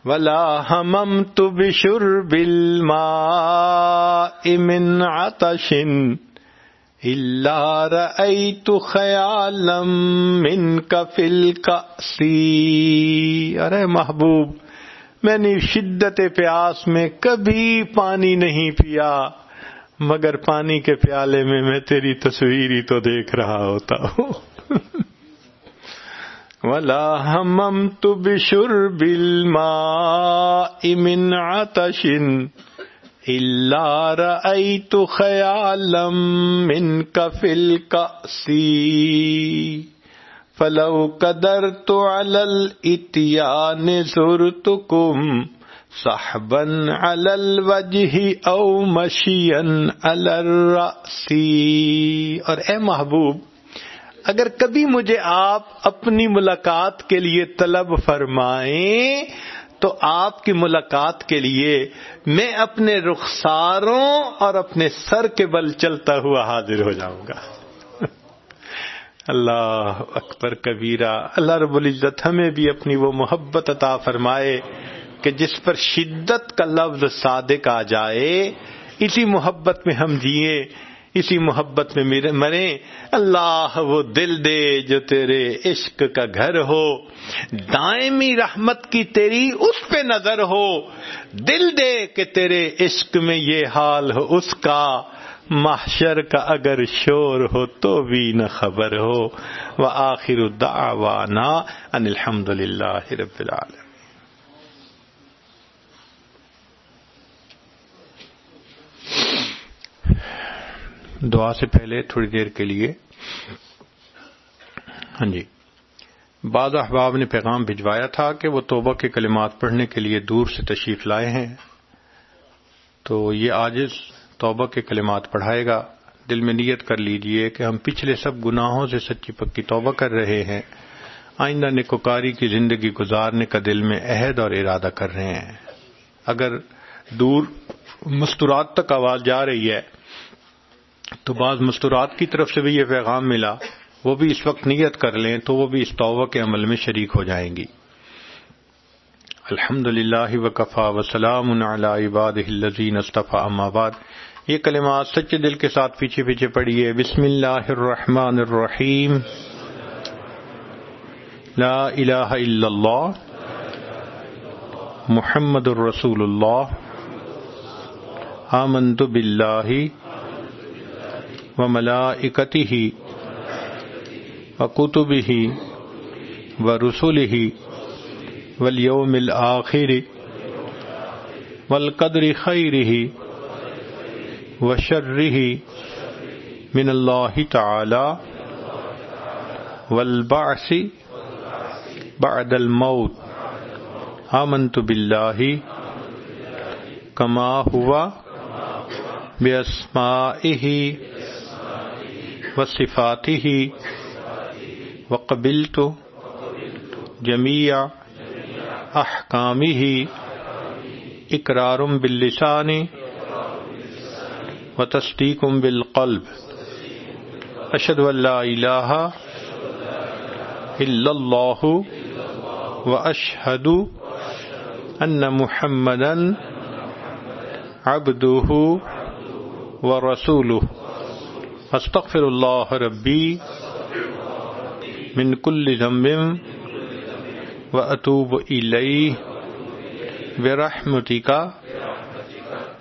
ولا ہمم تو بشر بل من عطش اللہ رأيت خيالا منك في الكأس ارے محبوب، میں نے شدت پیاس میں کبھی پانی نہیں پیا، مگر پانی کے پیالے میں میں تیری تصویر ہی تو دیکھ رہا ہوتا ہوں۔ ولا هممت بشرب الماء من عطش إلا رأيت خيالا منك في الكأس فلو قدرت على الاتيان زرتكم صحبن علی الوجہ أو مشین علی الرأسی اور اے محبوب اگر کبھی مجھے آپ اپنی ملاقات کے لیے طلب فرمائیں تو آپ کی ملاقات کے لیے میں اپنے رخساروں اور اپنے سر کے بل چلتا ہوا حاضر ہو جاؤں گا۔ اللہ اکبر کبیرہ، اللہ رب العزت ہمیں بھی اپنی وہ محبت عطا فرمائے کہ جس پر شدت کا لفظ صادق آ جائے، اسی محبت میں ہم جیے اسی محبت میں مرے، اللہ وہ دل دے جو تیرے عشق کا گھر ہو۔ دائمی رحمت کی تیری اس پہ نظر ہو۔ دل دے کہ تیرے عشق میں یہ حال ہو، اس کا محشر کا اگر شور ہو تو بھی نہ خبر ہو۔ وہ آخر دعوانا ان الحمد للہ رب العالمین۔ دعا سے پہلے تھوڑی دیر کے لیے۔ ہاں جی۔ بعض احباب نے پیغام بھجوایا تھا کہ وہ توبہ کے کلمات پڑھنے کے لیے دور سے تشریف لائے ہیں۔ تو یہ آج توبہ کے کلمات پڑھائے گا۔ دل میں نیت کر لیجیے کہ ہم پچھلے سب گناہوں سے سچی پکی توبہ کر رہے ہیں۔ آئندہ نکوکاری کی زندگی گزارنے کا دل میں عہد اور ارادہ کر رہے ہیں۔ اگر دور مستورات تک آواز جا رہی ہے تو بعض مستورات کی طرف سے بھی یہ پیغام ملا، وہ بھی اس وقت نیت کر لیں تو وہ بھی اس توبہ کے عمل میں شریک ہو جائیں گی۔ الحمد للہ وکفا وسلام عباد الزین استفا اماباد یہ کلمات سچے دل کے ساتھ پیچھے پیچھے پڑھیے۔ بسم اللہ الرحمن الرحیم۔ لا الہ الا اللہ۔ محمد الرسول اللہ۔ آمنت باللہ۔ وملائکته وكتبه ورسله واليوم الآخر والقدر خيره وشره من الله تعالى والبعث بعد الموت آمنت بالله كما هو بأسمائه وصفاته وقبلت جميع أحكامه إقرار باللسان وتصديق بالقلب. أشهد أن لا إله إلا الله وأشهد أن محمدا عبده ورسوله. استغفر اللہ ربی من کل ذنب و اطوب الیہ برحمتی کا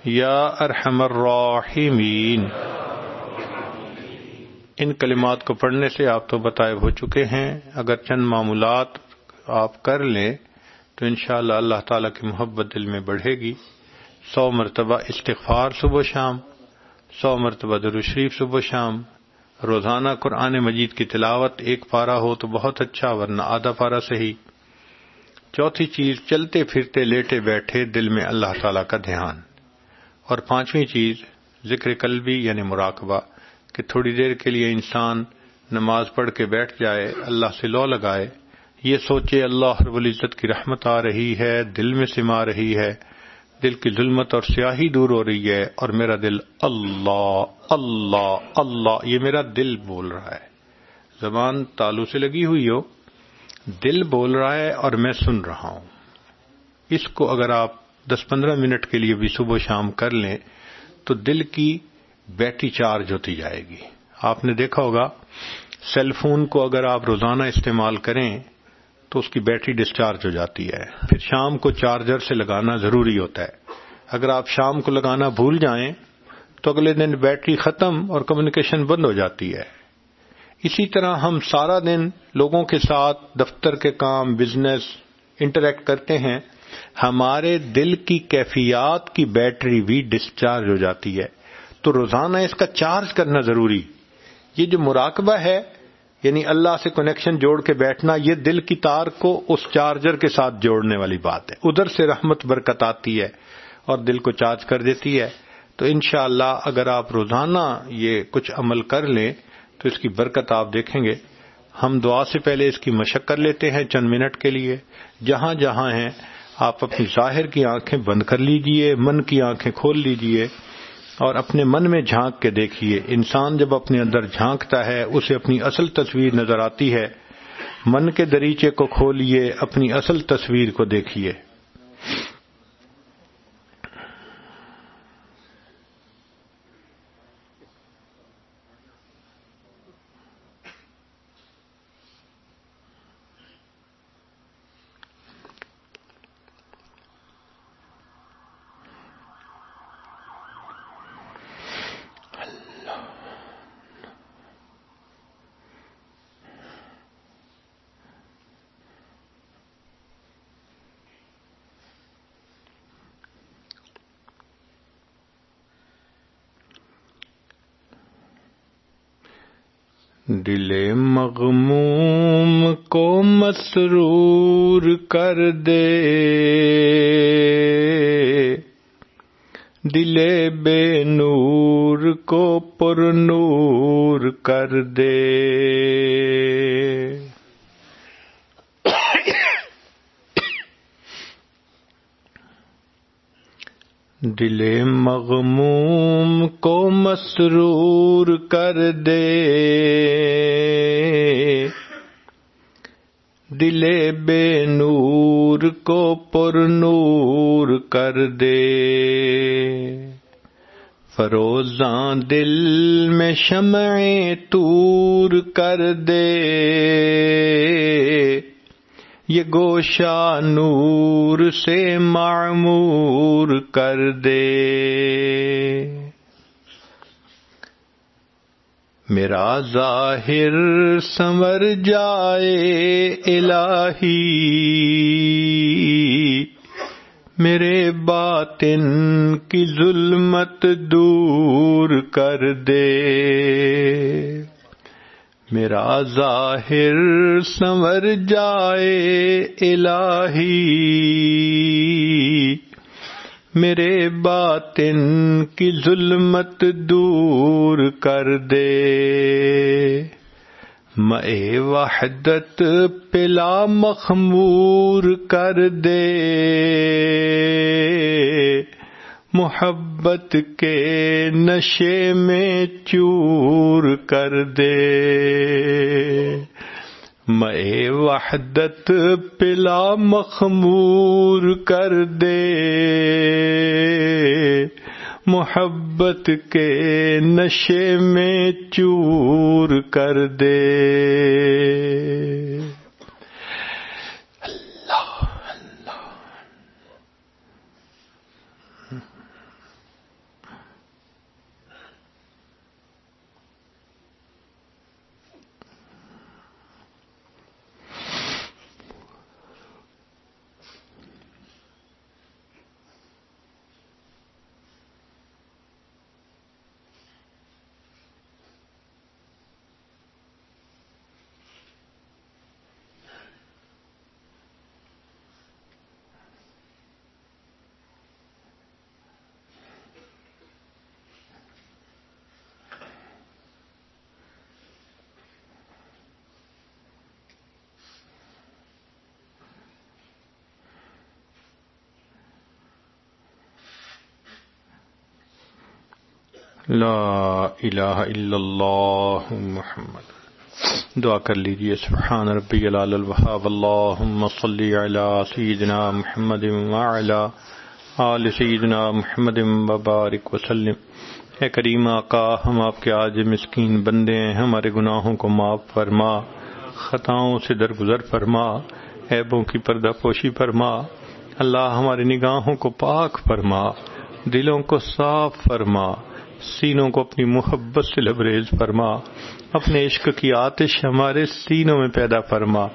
یا ارحم الراحمین ان کلمات کو پڑھنے سے آپ تو بتائے ہو چکے ہیں۔ اگر چند معمولات آپ کر لیں تو انشاءاللہ اللہ تعالی کی محبت دل میں بڑھے گی۔ سو مرتبہ استغفار صبح شام۔ سو مرتبہ شریف صبح شام روزانہ قرآن مجید کی تلاوت ایک پارا ہو تو بہت اچھا ورنہ آدھا پارا صحیح۔ چوتھی چیز، چلتے پھرتے لیٹے بیٹھے دل میں اللہ تعالی کا دھیان۔ اور پانچویں چیز، ذکر قلبی یعنی مراقبہ، کہ تھوڑی دیر کے لیے انسان نماز پڑھ کے بیٹھ جائے، اللہ سے لو لگائے، یہ سوچے اللہ رب العزت کی رحمت آ رہی ہے، دل میں سما رہی ہے۔ دل کی ظلمت اور سیاہی دور ہو رہی ہے اور میرا دل اللہ اللہ اللہ، یہ میرا دل بول رہا ہے۔ زبان تالو سے لگی ہوئی ہو۔ دل بول رہا ہے اور میں سن رہا ہوں۔ اس کو اگر آپ دس پندرہ منٹ کے لیے بھی صبح شام کر لیں تو دل کی بیٹری چارج ہوتی جائے گی۔ آپ نے دیکھا ہوگا، سیل فون کو اگر آپ روزانہ استعمال کریں تو اس کی بیٹری ڈسچارج ہو جاتی ہے۔ پھر شام کو چارجر سے لگانا ضروری ہوتا ہے۔ اگر آپ شام کو لگانا بھول جائیں، تو اگلے دن بیٹری ختم اور کمیونیکیشن بند ہو جاتی ہے۔ اسی طرح ہم سارا دن لوگوں کے ساتھ دفتر کے کام بزنس انٹریکٹ کرتے ہیں۔ ہمارے دل کی کیفیات کی بیٹری بھی ڈسچارج ہو جاتی ہے۔ تو روزانہ اس کا چارج کرنا ضروری۔ یہ جو مراقبہ ہے یعنی اللہ سے کنیکشن جوڑ کے بیٹھنا، یہ دل کی تار کو اس چارجر کے ساتھ جوڑنے والی بات ہے۔ ادھر سے رحمت برکت آتی ہے اور دل کو چارج کر دیتی ہے۔ تو انشاءاللہ اللہ اگر آپ روزانہ یہ کچھ عمل کر لیں، تو اس کی برکت آپ دیکھیں گے۔ ہم دعا سے پہلے اس کی مشق کر لیتے ہیں چند منٹ کے لیے۔ جہاں جہاں ہیں، آپ اپنی ظاہر کی آنکھیں بند کر لیجیے، من کی آنکھیں کھول لیجیے۔ اور اپنے من میں جھانک کے دیکھیے۔ انسان جب اپنے اندر جھانکتا ہے، اسے اپنی اصل تصویر نظر آتی ہے۔ من کے دریچے کو کھولیے اپنی اصل تصویر کو دیکھیے دل مغموم کو مسرور کر دے۔ دل بے نور کو پر نور کر دے۔ دل مغموم کو مسرور کر دے۔ فروزاں دل میں شمع تور کر دے۔ یہ گوشا نور سے معمور کر دے۔ میرا ظاہر سمر جائے الہی۔ میرے باطن کی ظلمت دور کر دے۔ میرا ظاہر سنور جائے الہی۔ میرے باطن کی ظلمت دور کر دے۔ میں وحدت پلا مخمور کر دے۔ محبت کے نشے میں چور کر دے۔ میں وحدت پلا مخمور کر دے۔ محبت کے نشے میں چور کر دے۔ لا الہ الا اللہ محمد. دعا کر لیجیے، سبحان ربی العال الوحاب اللہم صلی علی سیدنا محمد وعلا آل سیدنا محمد وبارک وسلم. اے کریم آقا، ہم آپ کے آج مسکین بندے ہیں، ہمارے گناہوں کو معاف فرما، خطاؤں سے درگزر فرما، عیبوں کی پردہ پوشی فرما، اللہ ہماری نگاہوں کو پاک فرما، دلوں کو صاف فرما سینوں کو اپنی محبت سے لبریز فرما۔ اپنے عشق کی آتش ہمارے سینوں میں پیدا فرما۔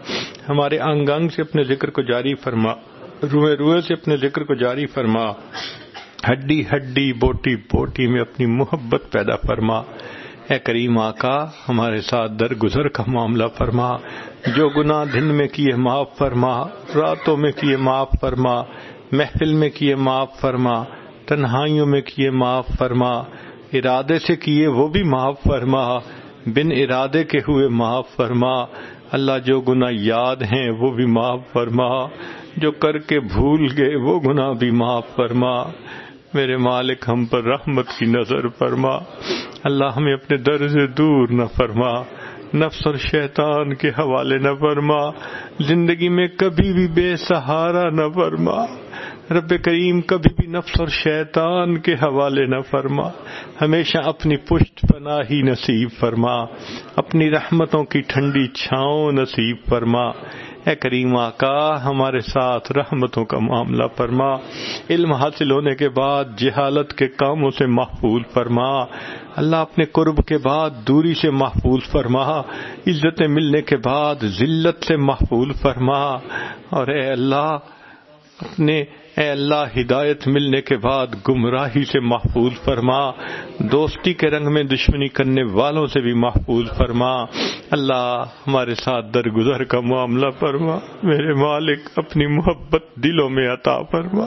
ہمارے انگ انگ سے اپنے ذکر کو جاری فرما۔ روئے روئے سے اپنے ذکر کو جاری فرما۔ ہڈی ہڈی بوٹی بوٹی میں اپنی محبت پیدا فرما۔ اے کریم آقا، ہمارے ساتھ درگزر کا معاملہ فرما۔ جو گناہ دن میں کیے معاف فرما۔ راتوں میں کیے معاف فرما۔ محفل میں کیے معاف فرما۔ تنہائیوں میں کیے معاف فرما۔ ارادے سے کیے وہ بھی معاف فرما۔ بن ارادے کے ہوئے معاف فرما۔ اللہ جو گناہ یاد ہیں وہ بھی معاف فرما۔ جو کر کے بھول گئے وہ گناہ بھی معاف فرما۔ میرے مالک ہم پر رحمت کی نظر فرما۔ اللہ ہمیں اپنے در سے دور نہ فرما۔ نفس اور شیطان کے حوالے نہ فرما۔ زندگی میں کبھی بھی بے سہارا نہ فرما۔ رب کریم کبھی بھی نفس اور شیطان کے حوالے نہ فرما۔ ہمیشہ اپنی پشت پناہی نصیب فرما۔ اپنی رحمتوں کی ٹھنڈی چھاؤں نصیب فرما۔ اے کریم آقا، ہمارے ساتھ رحمتوں کا معاملہ فرما۔ علم حاصل ہونے کے بعد جہالت کے کاموں سے محفوظ فرما۔ اللہ اپنے قرب کے بعد دوری سے محفوظ فرما۔ عزتیں ملنے کے بعد ذلت سے محفوظ فرما۔ اور اے اللہ، اپنے اے اللہ، ہدایت ملنے کے بعد گمراہی سے محفوظ فرما، دوستی کے رنگ میں دشمنی کرنے والوں سے بھی محفوظ فرما۔ اللہ ہمارے ساتھ درگزر کا معاملہ فرما، میرے مالک اپنی محبت دلوں میں عطا فرما۔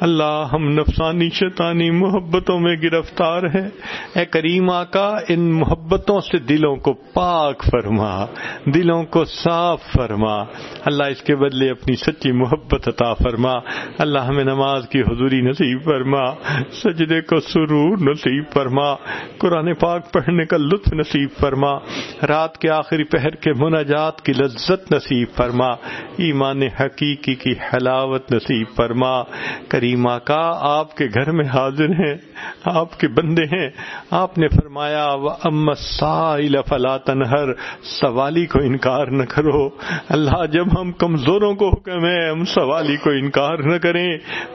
اللہ ہم نفسانی، شیطانی محبتوں میں گرفتار ہیں۔ اے کریم آقا، ان محبتوں سے دلوں کو پاک فرما، دلوں کو صاف فرما۔ اللہ اس کے بدلے اپنی سچی محبت عطا فرما۔ اللہ اللہ ہمیں نماز کی حضوری نصیب فرما، سجدے کو سرور نصیب فرما، قرآن پاک پڑھنے کا لطف نصیب فرما، رات کے آخری پہر کے مناجات کی لذت نصیب فرما، ایمان حقیقی کی حلاوت نصیب فرما۔ کریما کا آپ کے گھر میں حاضر ہیں، آپ کے بندے ہیں۔ آپ نے فرمایا فلا تنہر سوالی کو انکار نہ کرو۔ اللہ، جب ہم کمزوروں کو حکم ہے، ہم سوالی کو انکار نہ کریں۔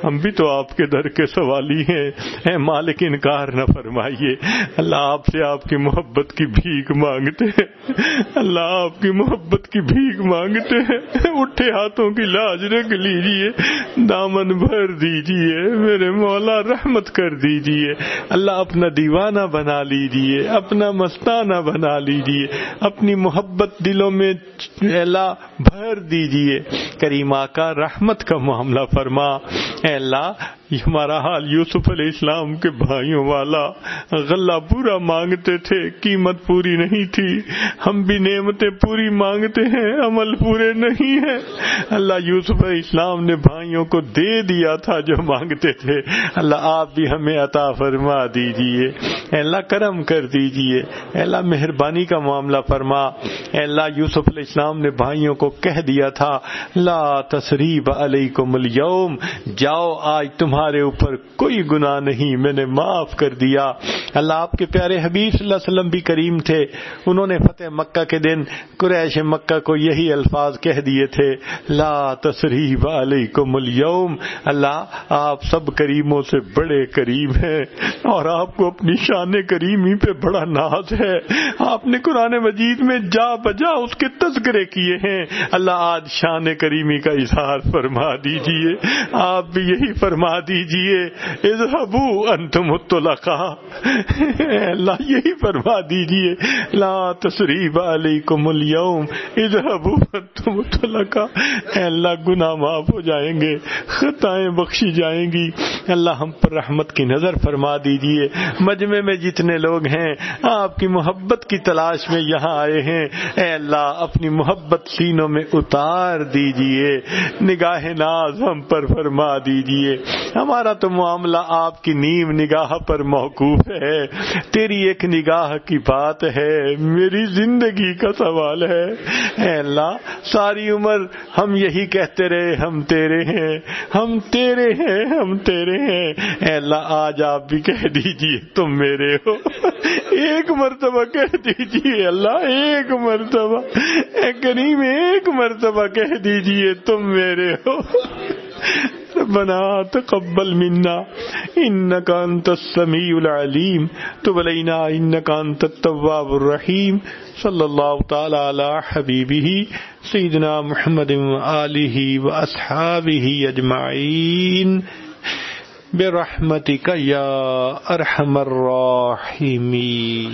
ہم بھی تو آپ کے در کے سوالی ہیں۔ اے مالک، انکار نہ فرمائیے۔ اللہ آپ سے آپ کی محبت کی بھیک مانگتے ہیں۔ اللہ آپ کی محبت کی بھیک مانگتے ہیں۔ اٹھے ہاتھوں کی لاج رکھ لیجیے۔ دامن بھر دیجیے۔ میرے مولا، رحمت کر دیجیے۔ اللہ اپنا دیوانہ بنا لیجیے۔ اپنا مستانہ بنا لیجیے۔ اپنی محبت دلوں میں اللہ بھر دیجیے۔ کریما کا رحمت کا معاملہ فرما۔ اے اللہ ہمارا حال یوسف علیہ السلام کے بھائیوں والا غلہ پورا مانگتے تھے، قیمت پوری نہیں تھی۔ ہم بھی نعمتیں پوری مانگتے ہیں، عمل پورے نہیں ہیں۔ اللہ یوسف علیہ السلام نے بھائیوں کو دے دیا تھا جو مانگتے تھے۔ اللہ آپ بھی ہمیں عطا فرما دیجیے۔ اے اللہ کرم کر دیجیے۔ اے اللہ مہربانی کا معاملہ فرما۔ اے اللہ یوسف علیہ السلام نے بھائیوں کو کہہ دیا تھا، لا تصریب علیکم اليوم۔ جاؤ، آج تمہارا تمہارے اوپر کوئی گناہ نہیں، میں نے معاف کر دیا۔ اللہ آپ کے پیارے حبیب صلی اللہ علیہ وسلم بھی کریم تھے۔ انہوں نے فتح مکہ کے دن قریش مکہ کو یہی الفاظ کہہ دیے تھے، لا تصریف علیکم اليوم اللہ، آپ سب کریموں سے بڑے کریم ہیں اور آپ کو اپنی شان کریمی پہ بڑا ناز ہے۔ آپ نے قرآن مجید میں جا بجا اس کے تذکرے کیے ہیں۔ اللہ آج شان کریمی کا اظہار فرما دیجیے۔ آپ بھی یہی فرما دیجیے اذهبوا انتم الطلقاء اللہ، یہی فرما دیجیے۔ لا تصریب علیکم اليوم۔ اذهبوا انتم الطلقاء اے اللہ، گناہ معاف ہو جائیں گے، خطائیں بخشی جائیں گی۔ اللہ، ہم پر رحمت کی نظر فرما دیجیے۔ مجمع میں جتنے لوگ ہیں، آپ کی محبت کی تلاش میں یہاں آئے ہیں۔ اے اللہ، اپنی محبت سینوں میں اتار دیجیے۔ نگاہ ناز ہم پر فرما دیجیے۔ ہمارا تو معاملہ آپ کی نیم نگاہ پر موقوف ہے۔ تیری ایک نگاہ کی بات ہے، میری زندگی کا سوال ہے۔ اے اللہ، ساری عمر ہم یہی کہتے رہے، ہم تیرے ہیں، ہم تیرے ہیں، ہم تیرے ہیں۔ اے اللہ، آج آپ بھی کہہ دیجیے، تم میرے ہو۔ ایک مرتبہ کہہ دیجیے، اللہ، ایک مرتبہ۔ اے کریم، ایک مرتبہ کہہ دیجیے، تم میرے ہو۔ ربنا تقبل منا. إنك أنت السميع العليم. تب علينا. إنك أنت التواب الرحيم. صلى الله تعالى على حبيبه، سيدنا محمد وآله وأصحابه أجمعين. برحمتك يا أرحم الراحمين.